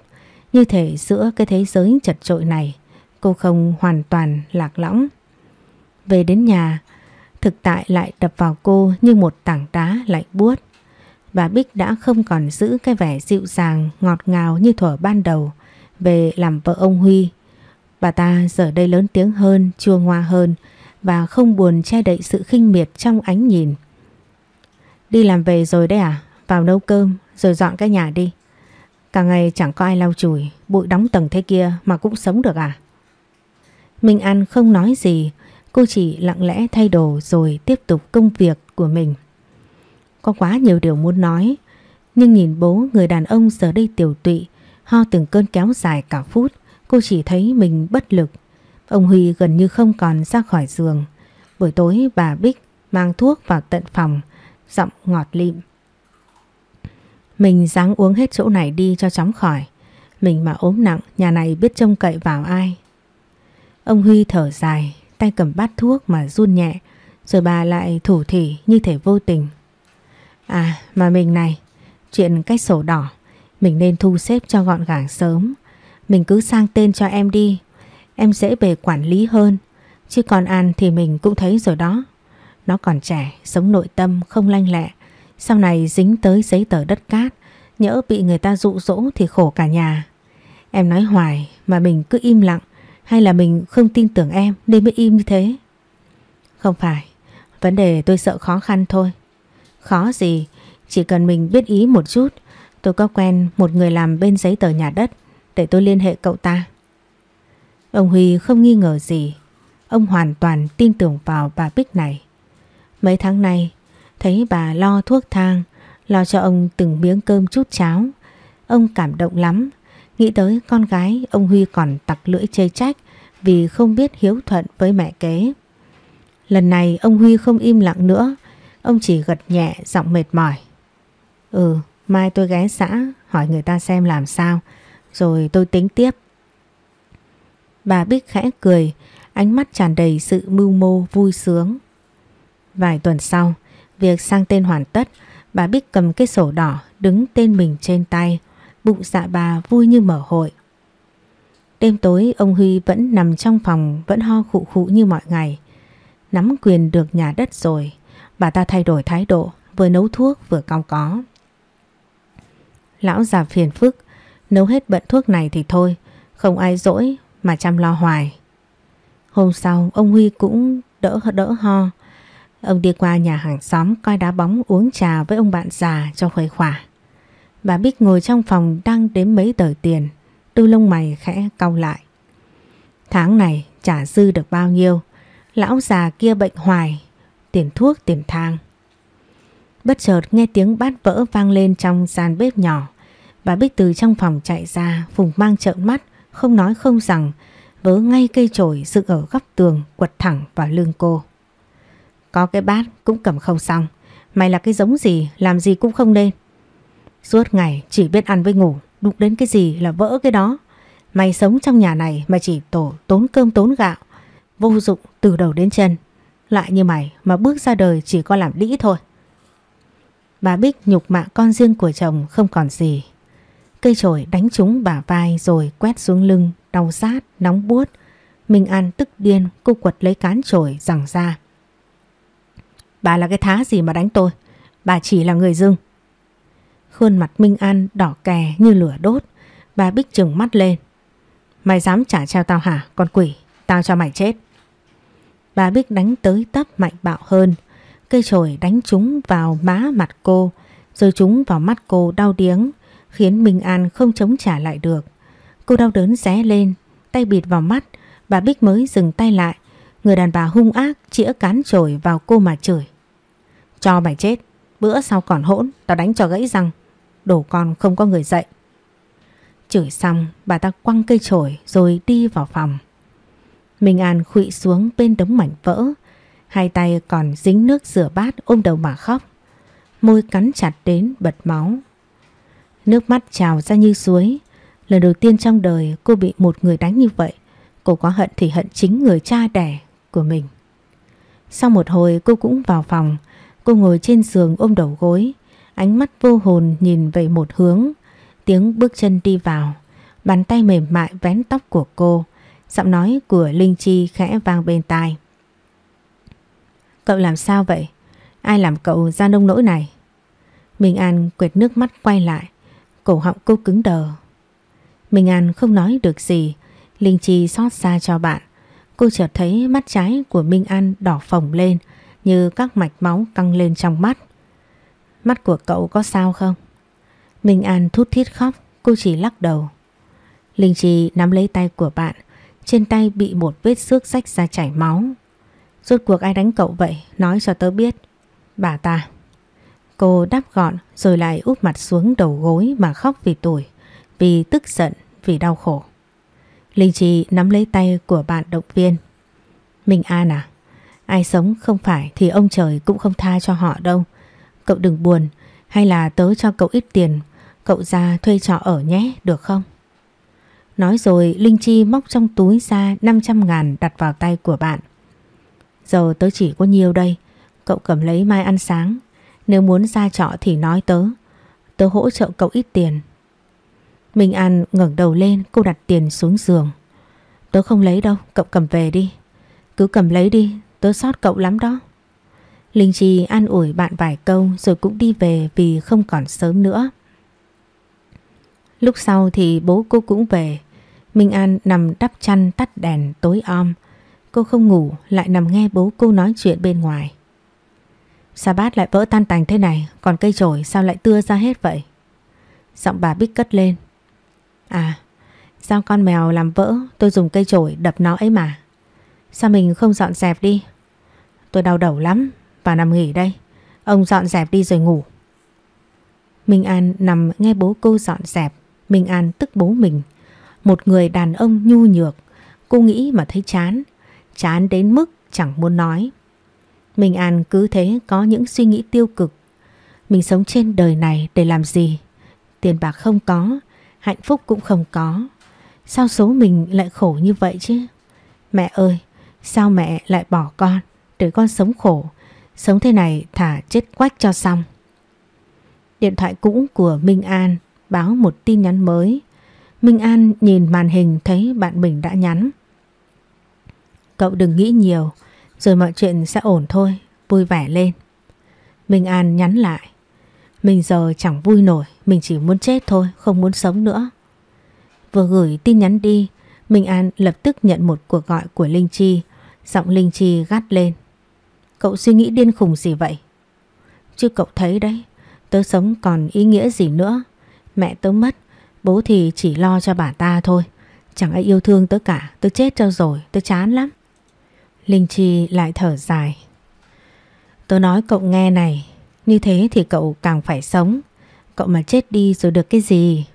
A: Như thể giữa cái thế giới chật trội này, cô không hoàn toàn lạc lõng. Về đến nhà, thực tại lại đập vào cô như một tảng đá lạnh buốt. Bà Bích đã không còn giữ cái vẻ dịu dàng, ngọt ngào như thuở ban đầu về làm vợ ông Huy. Bà ta giờ đây lớn tiếng hơn, chua ngoa hơn và không buồn che đậy sự khinh miệt trong ánh nhìn. Đi làm về rồi đấy à? Vào nấu cơm rồi dọn cái nhà đi. Cả ngày chẳng có ai lau chùi, bụi đóng tầng thế kia mà cũng sống được à? Minh An không nói gì, cô chỉ lặng lẽ thay đồ rồi tiếp tục công việc của mình. Có quá nhiều điều muốn nói, nhưng nhìn bố người đàn ông giờ đây tiểu tụy, Ho từng cơn kéo dài cả phút, cô chỉ thấy mình bất lực. Ông Huy gần như không còn ra khỏi giường. Buổi tối bà Bích mang thuốc vào tận phòng, giọng ngọt lịm. Mình ráng uống hết chỗ này đi cho chóng khỏi. Mình mà ốm nặng, nhà này biết trông cậy vào ai. Ông Huy thở dài, tay cầm bát thuốc mà run nhẹ, rồi bà lại thủ thỉ như thể vô tình. À, mà mình này, chuyện cách sổ đỏ, mình nên thu xếp cho gọn gàng sớm. Mình cứ sang tên cho em đi. Em dễ bề quản lý hơn. Chứ còn An thì mình cũng thấy rồi đó. Nó còn trẻ, sống nội tâm, không lanh lẹ. Sau này dính tới giấy tờ đất cát Nhỡ bị người ta dụ dỗ thì khổ cả nhà. Em nói hoài mà mình cứ im lặng. Hay là mình không tin tưởng em nên mới im như thế? Không phải. Vấn đề tôi sợ khó khăn thôi. Khó gì. Chỉ cần mình biết ý một chút Tôi có quen một người làm bên giấy tờ nhà đất để tôi liên hệ cậu ta. Ông Huy không nghi ngờ gì. Ông hoàn toàn tin tưởng vào bà Bích này. Mấy tháng nay, thấy bà lo thuốc thang, lo cho ông từng miếng cơm chút cháo, Ông cảm động lắm, nghĩ tới con gái ông Huy còn tặc lưỡi chê trách vì không biết hiếu thuận với mẹ kế. Lần này ông Huy không im lặng nữa, ông chỉ gật nhẹ giọng mệt mỏi. Ừ, mai tôi ghé xã hỏi người ta xem làm sao, rồi tôi tính tiếp. Bà Bích khẽ cười, ánh mắt tràn đầy sự mưu mô vui sướng. Vài tuần sau, việc sang tên hoàn tất, bà Bích cầm cái sổ đỏ đứng tên mình trên tay, bụng dạ bà vui như mở hội. Đêm tối ông Huy vẫn nằm trong phòng vẫn ho khụ khụ như mọi ngày. Nắm quyền được nhà đất rồi, bà ta thay đổi thái độ, vừa nấu thuốc vừa cao có. Lão già phiền phức, nấu hết bận thuốc này thì thôi, không ai dỗi mà chăm lo hoài. Hôm sau ông Huy cũng đỡ đỡ ho. Ông đi qua nhà hàng xóm coi đá bóng uống trà với ông bạn già cho khuây khỏa. Bà Bích ngồi trong phòng đang đếm mấy tờ tiền, đôi lông mày khẽ cau lại. Tháng này trả dư được bao nhiêu, lão già kia bệnh hoài, tiền thuốc tiền thang. Bất chợt nghe tiếng bát vỡ vang lên trong gian bếp nhỏ. Bà Bích từ trong phòng chạy ra, Phùng mang trợn mắt, không nói không rằng, vớ ngay cây chổi dựng ở góc tường quật thẳng vào lưng cô. Có cái bát cũng cầm không xong, mày là cái giống gì, làm gì cũng không nên. Suốt ngày chỉ biết ăn với ngủ, đụng đến cái gì là vỡ cái đó. Mày sống trong nhà này mà chỉ tổ tốn cơm tốn gạo, vô dụng từ đầu đến chân. Lại như mày mà bước ra đời chỉ có làm đĩ thôi. Bà Bích nhục mạ con riêng của chồng không còn gì. Cây chổi đánh trúng bả vai rồi quét xuống lưng, đau rát, nóng buốt. Minh An tức điên, cô quật lấy cán chổi rằng ra. Bà là cái thá gì mà đánh tôi? Bà chỉ là người dưng. Khuôn mặt Minh An đỏ kè như lửa đốt. Bà Bích trừng mắt lên. Mày dám trả treo tao hả, con quỷ? Tao cho mày chết. Bà Bích đánh tới tấp mạnh bạo hơn. Cây chổi đánh chúng vào má mặt cô, rồi chúng vào mắt cô đau điếng, khiến Minh An không chống trả lại được. Cô đau đớn ré lên, tay bịt vào mắt, bà Bích mới dừng tay lại. Người đàn bà hung ác chĩa cán chổi vào cô mà chửi. Cho mày chết, bữa sau còn hỗn, tao đánh cho gãy răng. Đổ con không có người dậy. Chửi xong, bà ta quăng cây chổi rồi đi vào phòng. Minh An khụy xuống bên đống mảnh vỡ, hai tay còn dính nước rửa bát ôm đầu mà khóc. Môi cắn chặt đến bật máu. Nước mắt trào ra như suối. Lần đầu tiên trong đời cô bị một người đánh như vậy. Cô có hận thì hận chính người cha đẻ của mình. Sau một hồi cô cũng vào phòng. Cô ngồi trên giường ôm đầu gối. Ánh mắt vô hồn nhìn về một hướng. Tiếng bước chân đi vào. Bàn tay mềm mại vén tóc của cô. Giọng nói của Linh Chi khẽ vang bên tai. Cậu làm sao vậy? Ai làm cậu ra nông nỗi này? Minh An quệt nước mắt quay lại. Cổ họng cô cứng đờ. Minh An không nói được gì. Linh Chi xót xa cho bạn. Cô chợt thấy mắt trái của Minh An đỏ phồng lên như các mạch máu căng lên trong mắt. Mắt của cậu có sao không? Minh An thút thít khóc, cô chỉ lắc đầu. Linh Chi nắm lấy tay của bạn, trên tay bị một vết xước rách ra chảy máu. Rốt cuộc ai đánh cậu vậy, nói cho tớ biết. Bà ta. Cô đáp gọn rồi lại úp mặt xuống đầu gối mà khóc vì tuổi, vì tức giận, vì đau khổ. Linh Chi nắm lấy tay của bạn động viên. Minh An à, ai sống không phải thì ông trời cũng không tha cho họ đâu. Cậu đừng buồn, hay là tớ cho cậu ít tiền, cậu ra thuê trọ ở nhé, được không? Nói rồi Linh Chi móc trong túi ra 500 ngàn đặt vào tay của bạn. Giờ tớ chỉ có nhiêu đây, cậu cầm lấy mai ăn sáng. Nếu muốn ra trọ thì nói tớ, tớ hỗ trợ cậu ít tiền. Minh An ngẩng đầu lên cô đặt tiền xuống giường. Tớ không lấy đâu, cậu cầm về đi. Cứ cầm lấy đi, tớ sót cậu lắm đó. Linh Chi an ủi bạn vài câu rồi cũng đi về vì không còn sớm nữa. Lúc sau thì bố cô cũng về. Minh An nằm đắp chăn tắt đèn tối om. Cô không ngủ lại nằm nghe bố cô nói chuyện bên ngoài. sa bát lại vỡ tan tành thế này Còn cây chổi sao lại tưa ra hết vậy? Giọng bà Bích cất lên. À Sao con mèo làm vỡ Tôi dùng cây chổi đập nó ấy mà. Sao mình không dọn dẹp đi? Tôi đau đầu lắm Và nằm nghỉ đây. Ông dọn dẹp đi rồi ngủ. Minh An nằm nghe bố cô dọn dẹp. Minh An tức bố mình. Một người đàn ông nhu nhược, cô nghĩ mà thấy chán. Chán đến mức chẳng muốn nói. Minh An cứ thế có những suy nghĩ tiêu cực. Mình sống trên đời này để làm gì? Tiền bạc không có, hạnh phúc cũng không có. Sao số mình lại khổ như vậy chứ? Mẹ ơi, sao mẹ lại bỏ con để con sống khổ? Sống thế này thả chết quách cho xong. Điện thoại cũ của Minh An báo một tin nhắn mới. Minh An nhìn màn hình thấy bạn mình đã nhắn. Cậu đừng nghĩ nhiều, rồi mọi chuyện sẽ ổn thôi, vui vẻ lên. Minh An nhắn lại. Mình giờ chẳng vui nổi, mình chỉ muốn chết thôi, không muốn sống nữa. Vừa gửi tin nhắn đi, Minh An lập tức nhận một cuộc gọi của Linh Chi. Giọng Linh Chi gắt lên. Cậu suy nghĩ điên khùng gì vậy? Chứ cậu thấy đấy, tớ sống còn ý nghĩa gì nữa. Mẹ tớ mất, bố thì chỉ lo cho bà ta thôi. Chẳng ai yêu thương tớ cả, tớ chết cho rồi, tớ chán lắm. Linh Chi lại thở dài. Tớ nói cậu nghe này, như thế thì cậu càng phải sống. Cậu mà chết đi rồi được cái gì?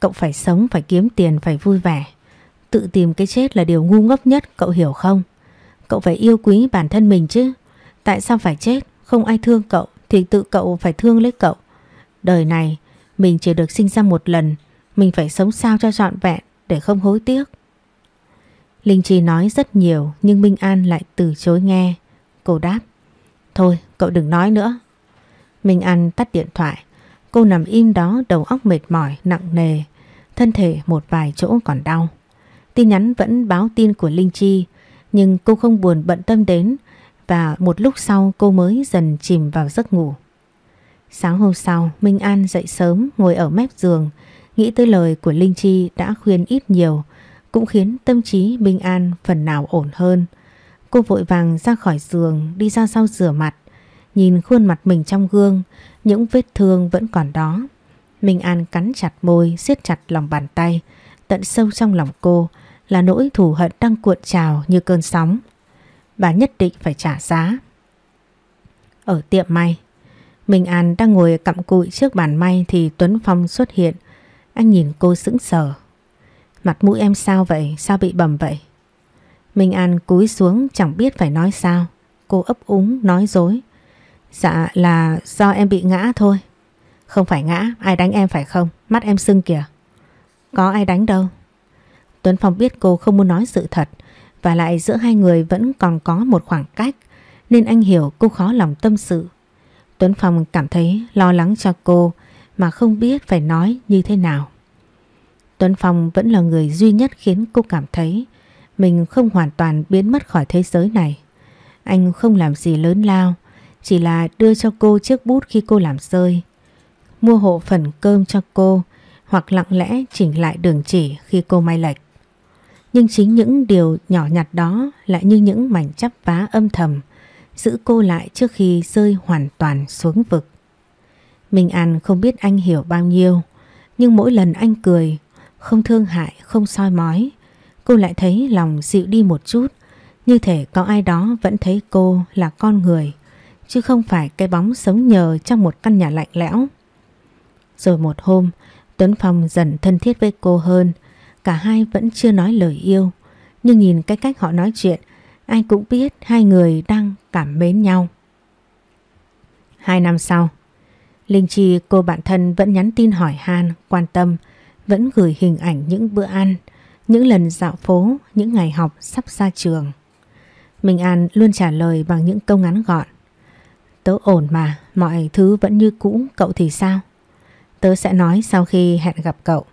A: Cậu phải sống, phải kiếm tiền, phải vui vẻ. Tự tìm cái chết là điều ngu ngốc nhất, cậu hiểu không? Cậu phải yêu quý bản thân mình chứ. Tại sao phải chết? Không ai thương cậu thì tự cậu phải thương lấy cậu. Đời này mình chỉ được sinh ra một lần, mình phải sống sao cho trọn vẹn để không hối tiếc. Linh Chi nói rất nhiều nhưng Minh An lại từ chối nghe. Cô đáp, thôi cậu đừng nói nữa. Minh An tắt điện thoại, cô nằm im đó đầu óc mệt mỏi, nặng nề, thân thể một vài chỗ còn đau. Tin nhắn vẫn báo tin của Linh Chi nhưng cô không buồn bận tâm đến và một lúc sau cô mới dần chìm vào giấc ngủ. Sáng hôm sau, Minh An dậy sớm ngồi ở mép giường, nghĩ tới lời của Linh Chi đã khuyên ít nhiều, cũng khiến tâm trí Minh An phần nào ổn hơn. Cô vội vàng ra khỏi giường, đi ra sau rửa mặt, nhìn khuôn mặt mình trong gương, những vết thương vẫn còn đó. Minh An cắn chặt môi, siết chặt lòng bàn tay, tận sâu trong lòng cô là nỗi thù hận đang cuộn trào như cơn sóng bà nhất định phải trả giá. Ở tiệm may, Minh An đang ngồi cặm cụi trước bàn may thì Tuấn Phong xuất hiện. Anh nhìn cô sững sờ. Mặt mũi em sao vậy? Sao bị bầm vậy? Minh An cúi xuống chẳng biết phải nói sao. Cô ấp úng nói dối. Dạ là do em bị ngã thôi. Không phải ngã, ai đánh em phải không? Mắt em sưng kìa. Có ai đánh đâu. Tuấn Phong biết cô không muốn nói sự thật và lại giữa hai người vẫn còn có một khoảng cách nên anh hiểu cô khó lòng tâm sự. Tuấn Phong cảm thấy lo lắng cho cô mà không biết phải nói như thế nào. Tuấn Phong vẫn là người duy nhất khiến cô cảm thấy mình không hoàn toàn biến mất khỏi thế giới này. Anh không làm gì lớn lao, chỉ là đưa cho cô chiếc bút khi cô làm rơi, mua hộ phần cơm cho cô hoặc lặng lẽ chỉnh lại đường chỉ khi cô may lệch. Nhưng chính những điều nhỏ nhặt đó lại như những mảnh chắp vá âm thầm giữ cô lại trước khi rơi hoàn toàn xuống vực. Minh An không biết anh hiểu bao nhiêu nhưng mỗi lần anh cười không thương hại, không soi mói. Cô lại thấy lòng dịu đi một chút. Như thể có ai đó vẫn thấy cô là con người chứ không phải cái bóng sống nhờ trong một căn nhà lạnh lẽo. Rồi một hôm Tuấn Phong dần thân thiết với cô hơn. Cả hai vẫn chưa nói lời yêu Nhưng nhìn cái cách họ nói chuyện Ai cũng biết hai người đang cảm mến nhau. Hai năm sau Linh Chi cô bạn thân vẫn nhắn tin hỏi han Quan tâm. Vẫn gửi hình ảnh những bữa ăn Những lần dạo phố Những ngày học sắp ra trường. Minh An luôn trả lời bằng những câu ngắn gọn. Tớ ổn mà Mọi thứ vẫn như cũ Cậu thì sao? Tớ sẽ nói sau khi hẹn gặp cậu.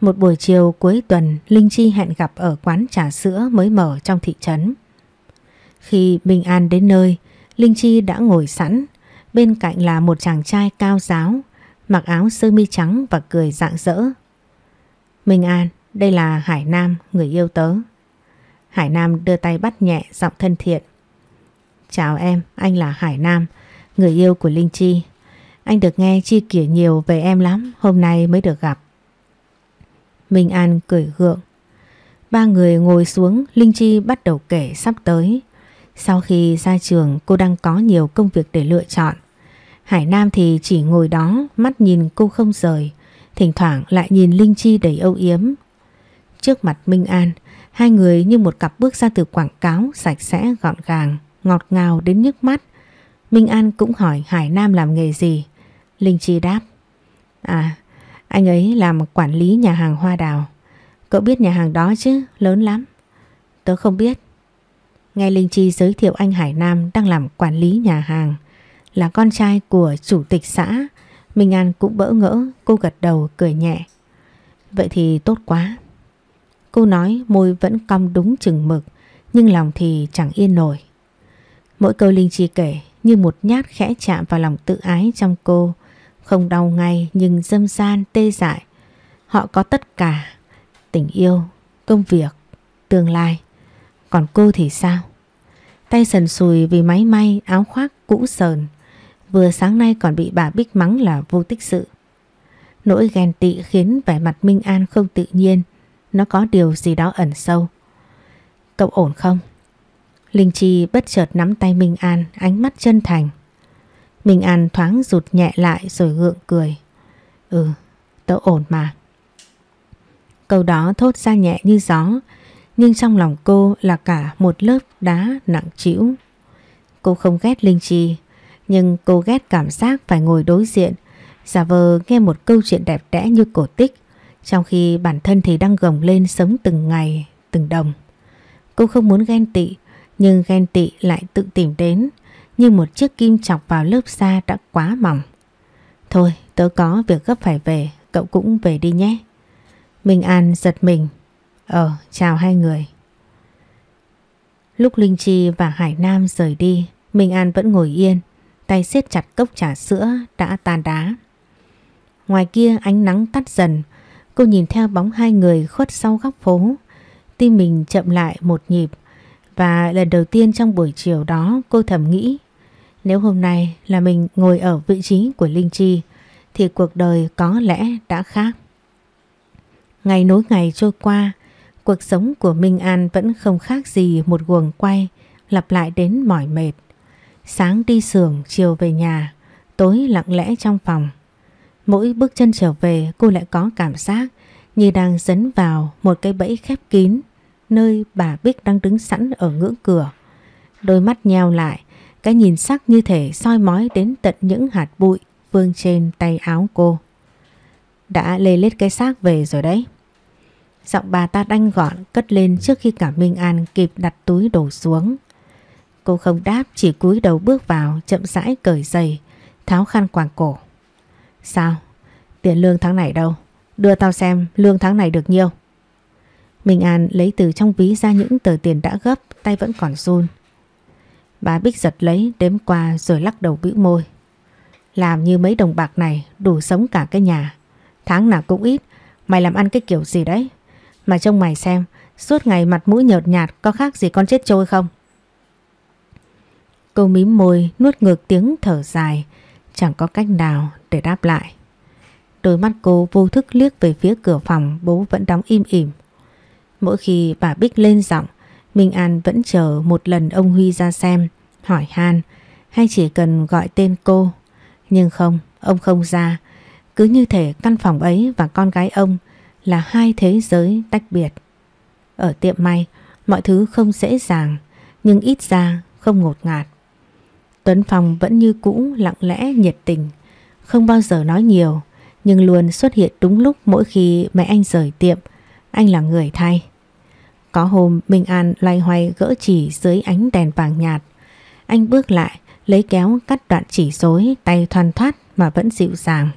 A: Một buổi chiều cuối tuần Linh Chi hẹn gặp ở quán trà sữa mới mở trong thị trấn. Khi Bình An đến nơi, Linh Chi đã ngồi sẵn, bên cạnh là một chàng trai cao giáo, mặc áo sơ mi trắng và cười rạng rỡ. Minh An, đây là Hải Nam, người yêu tớ. Hải Nam đưa tay bắt nhẹ giọng thân thiện. Chào em, anh là Hải Nam, người yêu của Linh Chi. Anh được nghe Chi kể nhiều về em lắm, hôm nay mới được gặp. Minh An cười gượng. Ba người ngồi xuống, Linh Chi bắt đầu kể sắp tới. Sau khi ra trường cô đang có nhiều công việc để lựa chọn. Hải Nam thì chỉ ngồi đó mắt nhìn cô không rời Thỉnh thoảng lại nhìn Linh Chi đầy âu yếm. Trước mặt Minh An, hai người như một cặp bước ra từ quảng cáo sạch sẽ gọn gàng, ngọt ngào đến nhức mắt. Minh An cũng hỏi Hải Nam làm nghề gì. Linh Chi đáp. À, anh ấy làm quản lý nhà hàng hoa đào. Cậu biết nhà hàng đó chứ, lớn lắm. Tớ không biết. Nghe Linh Chi giới thiệu anh Hải Nam đang làm quản lý nhà hàng, là con trai của chủ tịch xã. Minh An cũng bỡ ngỡ, cô gật đầu cười nhẹ. Vậy thì tốt quá. Cô nói môi vẫn cong đúng chừng mực, nhưng lòng thì chẳng yên nổi. Mỗi câu Linh Chi kể như một nhát khẽ chạm vào lòng tự ái trong cô, không đau ngay nhưng dâm gian tê dại. Họ có tất cả, tình yêu, công việc, tương lai. Còn cô thì sao? Tay sần sùi vì máy may áo khoác cũ sờn. Vừa sáng nay còn bị bà Bích mắng là vô tích sự. Nỗi ghen tị khiến vẻ mặt Minh An không tự nhiên. Nó có điều gì đó ẩn sâu. Cậu ổn không? Linh Chi bất chợt nắm tay Minh An, ánh mắt chân thành. Minh An thoáng rụt nhẹ lại rồi gượng cười. Ừ, tớ ổn mà. Câu đó thốt ra nhẹ như gió, nhưng trong lòng cô là cả một lớp đá nặng trĩu. Cô không ghét Linh Chi, nhưng cô ghét cảm giác phải ngồi đối diện, giả vờ nghe một câu chuyện đẹp đẽ như cổ tích, trong khi bản thân thì đang gồng lên sống từng ngày, từng đồng. Cô không muốn ghen tị, nhưng ghen tị lại tự tìm đến, như một chiếc kim chọc vào lớp da đã quá mỏng. Thôi, tớ có việc gấp phải về, cậu cũng về đi nhé. Minh An giật mình. Ờ, chào hai người. Lúc Linh Chi và Hải Nam rời đi, Minh An vẫn ngồi yên, tay siết chặt cốc trà sữa đã tan đá. Ngoài kia ánh nắng tắt dần, cô nhìn theo bóng hai người khuất sau góc phố. Tim mình chậm lại một nhịp và lần đầu tiên trong buổi chiều đó cô thầm nghĩ nếu hôm nay là mình ngồi ở vị trí của Linh Chi thì cuộc đời có lẽ đã khác. Ngày nối ngày trôi qua, cuộc sống của Minh An vẫn không khác gì một guồng quay lặp lại đến mỏi mệt. Sáng đi xưởng, chiều về nhà, tối lặng lẽ trong phòng. Mỗi bước chân trở về cô lại có cảm giác như đang dấn vào một cái bẫy khép kín nơi bà Bích đang đứng sẵn ở ngưỡng cửa. Đôi mắt nheo lại, cái nhìn sắc như thể soi mói đến tận những hạt bụi vương trên tay áo cô. Đã lê lết cái xác về rồi đấy. Giọng bà ta đanh gọn cất lên trước khi cả Minh An kịp đặt túi đổ xuống. Cô không đáp chỉ cúi đầu bước vào chậm rãi cởi giày, tháo khăn quàng cổ. Sao? Tiền lương tháng này đâu? Đưa tao xem lương tháng này được nhiêu? Minh An lấy từ trong ví ra những tờ tiền đã gấp, tay vẫn còn run. Bà Bích giật lấy đếm qua rồi lắc đầu bĩu môi. Làm như mấy đồng bạc này đủ sống cả cái nhà. Tháng nào cũng ít, mày làm ăn cái kiểu gì đấy? Mà trông mày xem, suốt ngày mặt mũi nhợt nhạt có khác gì con chết trôi không? Cô mím môi nuốt ngược tiếng thở dài, chẳng có cách nào để đáp lại. Đôi mắt cô vô thức liếc về phía cửa phòng bố vẫn đóng im ỉm. Mỗi khi bà Bích lên giọng, Minh An vẫn chờ một lần ông Huy ra xem, hỏi han hay chỉ cần gọi tên cô. Nhưng không, ông không ra. Cứ như thể căn phòng ấy và con gái ông là hai thế giới tách biệt. Ở tiệm may, mọi thứ không dễ dàng, nhưng ít ra không ngột ngạt. Tuấn Phong vẫn như cũ lặng lẽ nhiệt tình, không bao giờ nói nhiều, nhưng luôn xuất hiện đúng lúc mỗi khi mẹ anh rời tiệm, anh là người thay. Có hôm Minh An loay hoay gỡ chỉ dưới ánh đèn vàng nhạt. Anh bước lại, lấy kéo cắt đoạn chỉ rối, tay thoăn thoát mà vẫn dịu dàng.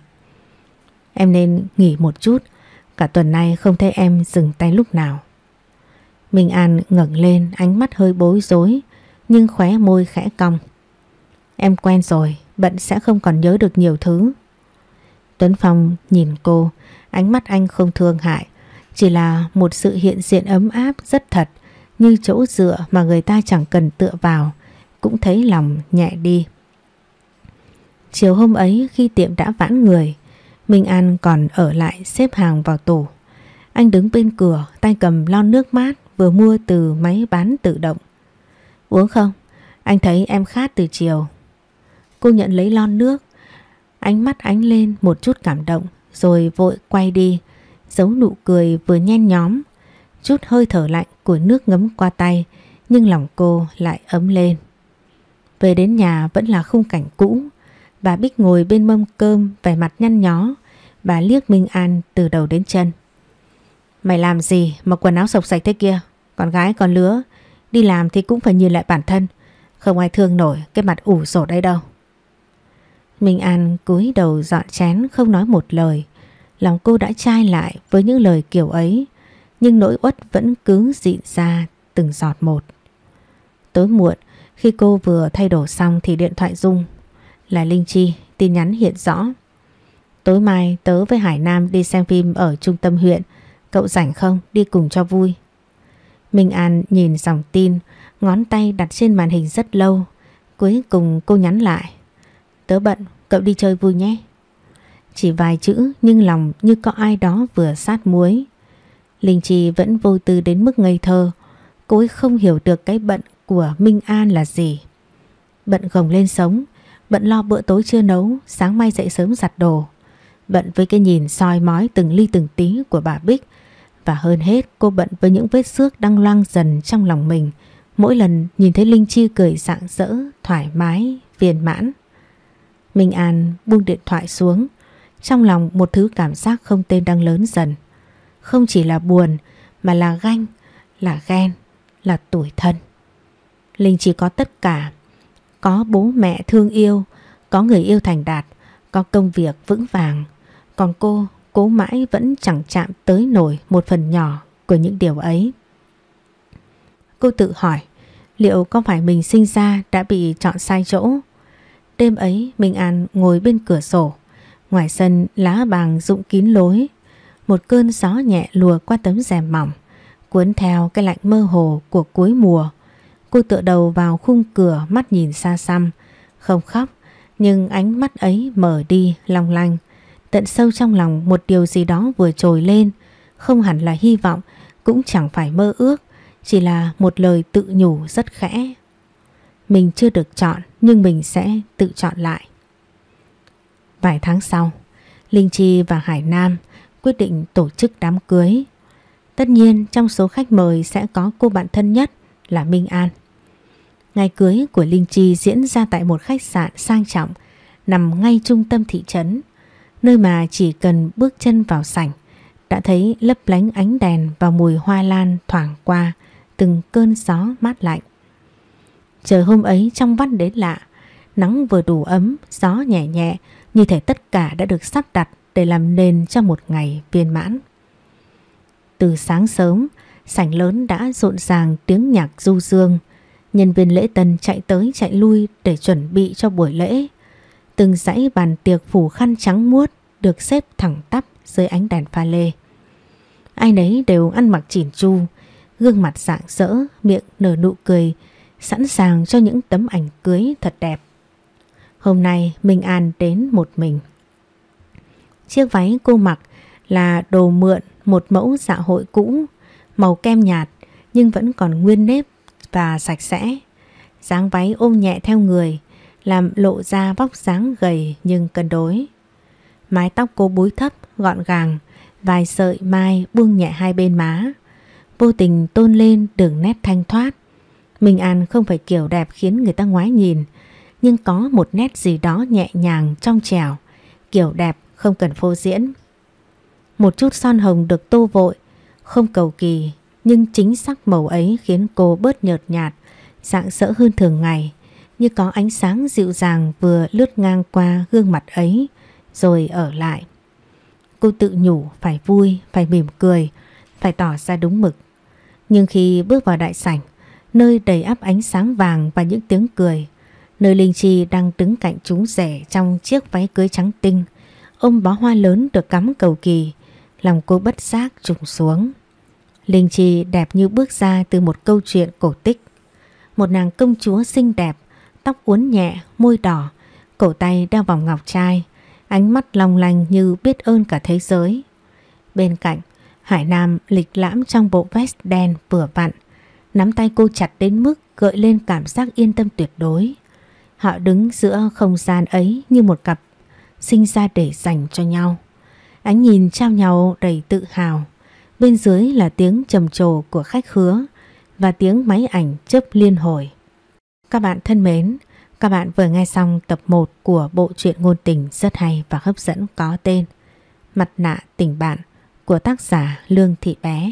A: Em nên nghỉ một chút, cả tuần nay không thấy em dừng tay lúc nào. Minh An ngẩng lên, ánh mắt hơi bối rối, nhưng khóe môi khẽ cong. Em quen rồi, bận sẽ không còn nhớ được nhiều thứ. Tuấn Phong nhìn cô, ánh mắt anh không thương hại, chỉ là một sự hiện diện ấm áp rất thật như chỗ dựa mà người ta chẳng cần tựa vào cũng thấy lòng nhẹ đi. Chiều hôm ấy khi tiệm đã vãn người Minh An còn ở lại xếp hàng vào tủ. Anh đứng bên cửa tay cầm lon nước mát vừa mua từ máy bán tự động. Uống không? Anh thấy em khát từ chiều. Cô nhận lấy lon nước. Ánh mắt ánh lên một chút cảm động rồi vội quay đi, giấu nụ cười vừa nhen nhóm, chút hơi thở lạnh của nước ngấm qua tay nhưng lòng cô lại ấm lên. Về đến nhà vẫn là khung cảnh cũ, bà Bích ngồi bên mâm cơm vẻ mặt nhăn nhó, bà liếc Minh An từ đầu đến chân. Mày làm gì mà quần áo sọc sạch thế kia, con gái con lứa, đi làm thì cũng phải nhìn lại bản thân, không ai thương nổi cái mặt ủ sổ đây đâu. Minh An cúi đầu dọn chén không nói một lời. Lòng cô đã chai lại với những lời kiểu ấy. Nhưng nỗi uất vẫn cứ dịn ra từng giọt một. Tối muộn khi cô vừa thay đổi xong thì điện thoại rung. Là Linh Chi tin nhắn hiện rõ. Tối mai tớ với Hải Nam đi xem phim ở trung tâm huyện. Cậu rảnh không? Đi cùng cho vui. Minh An nhìn dòng tin, ngón tay đặt trên màn hình rất lâu. Cuối cùng cô nhắn lại. Tớ bận, cậu đi chơi vui nhé. Chỉ vài chữ nhưng lòng như có ai đó vừa sát muối. Linh Chi vẫn vô tư đến mức ngây thơ. Cô ấy không hiểu được cái bận của Minh An là gì. Bận gồng lên sống, bận lo bữa tối chưa nấu, sáng mai dậy sớm giặt đồ. Bận với cái nhìn soi mói từng ly từng tí của bà Bích. Và hơn hết cô bận với những vết xước đang loang dần trong lòng mình. Mỗi lần nhìn thấy Linh Chi cười rạng rỡ, thoải mái, viên mãn. Minh An buông điện thoại xuống. Trong lòng một thứ cảm giác không tên đang lớn dần. Không chỉ là buồn mà là ganh, là ghen, là tuổi thân. Linh chỉ có tất cả. Có bố mẹ thương yêu, có người yêu thành đạt, có công việc vững vàng. Còn cô cố mãi vẫn chẳng chạm tới nổi một phần nhỏ của những điều ấy. Cô tự hỏi liệu có phải mình sinh ra đã bị chọn sai chỗ Đêm ấy, Minh An ngồi bên cửa sổ. Ngoài sân, lá bàng rụng kín lối. Một cơn gió nhẹ lùa qua tấm rèm mỏng, Cuốn theo cái lạnh mơ hồ của cuối mùa. Cô tựa đầu vào khung cửa, mắt nhìn xa xăm. Không khóc, Nhưng ánh mắt ấy mở đi, long lanh. Tận sâu trong lòng một điều gì đó vừa trồi lên. Không hẳn là hy vọng, Cũng chẳng phải mơ ước, Chỉ là một lời tự nhủ rất khẽ mình chưa được chọn nhưng mình sẽ tự chọn lại. Vài tháng sau, Linh Chi và Hải Nam quyết định tổ chức đám cưới. Tất nhiên trong số khách mời sẽ có cô bạn thân nhất là Minh An. Ngày cưới của Linh Chi diễn ra tại một khách sạn sang trọng nằm ngay trung tâm thị trấn, nơi mà chỉ cần bước chân vào sảnh đã thấy lấp lánh ánh đèn và mùi hoa lan thoảng qua từng cơn gió mát lạnh. Trời hôm ấy trong vắt đến lạ, nắng vừa đủ ấm, gió nhẹ nhẹ, như thể tất cả đã được sắp đặt để làm nền cho một ngày viên mãn. Từ sáng sớm, sảnh lớn đã rộn ràng tiếng nhạc du dương. Nhân viên lễ tân chạy tới chạy lui để chuẩn bị cho buổi lễ. Từng dãy bàn tiệc phủ khăn trắng muốt được xếp thẳng tắp dưới ánh đèn pha lê. Ai nấy đều ăn mặc chỉn chu, gương mặt rạng rỡ, miệng nở nụ cười, sẵn sàng cho những tấm ảnh cưới thật đẹp. Hôm nay Minh An đến một mình. Chiếc váy cô mặc là đồ mượn một mẫu dạ hội cũ, màu kem nhạt nhưng vẫn còn nguyên nếp và sạch sẽ. dáng váy ôm nhẹ theo người, làm lộ ra vóc dáng gầy nhưng cân đối. Mái tóc cô búi thấp, gọn gàng, vài sợi mai buông nhẹ hai bên má. Vô tình tôn lên đường nét thanh thoát, Minh An không phải kiểu đẹp khiến người ta ngoái nhìn, nhưng có một nét gì đó nhẹ nhàng trong trẻo, kiểu đẹp không cần phô diễn. Một chút son hồng được tô vội, không cầu kỳ, nhưng chính sắc màu ấy khiến cô bớt nhợt nhạt, dạng sỡ hơn thường ngày, như có ánh sáng dịu dàng vừa lướt ngang qua gương mặt ấy, rồi ở lại. Cô tự nhủ phải vui, phải mỉm cười, phải tỏ ra đúng mực. Nhưng khi bước vào đại sảnh, nơi đầy ắp ánh sáng vàng và những tiếng cười. Nơi Linh Chi đang đứng cạnh chúng rể trong chiếc váy cưới trắng tinh, ôm bó hoa lớn được cắm cầu kỳ, lòng cô bất giác trùng xuống. Linh Chi đẹp như bước ra từ một câu chuyện cổ tích. Một nàng công chúa xinh đẹp, tóc uốn nhẹ, môi đỏ, cổ tay đeo vòng ngọc trai, ánh mắt long lanh như biết ơn cả thế giới. Bên cạnh, Hải Nam lịch lãm trong bộ vest đen vừa vặn, Nắm tay cô chặt đến mức gợi lên cảm giác yên tâm tuyệt đối. Họ đứng giữa không gian ấy như một cặp sinh ra để dành cho nhau. Ánh nhìn trao nhau đầy tự hào. Bên dưới là tiếng trầm trồ của khách khứa và tiếng máy ảnh chớp liên hồi. Các bạn thân mến, các bạn vừa nghe xong tập 1 của bộ truyện ngôn tình rất hay và hấp dẫn có tên Mặt nạ tình bạn của tác giả Lương Thị Bé.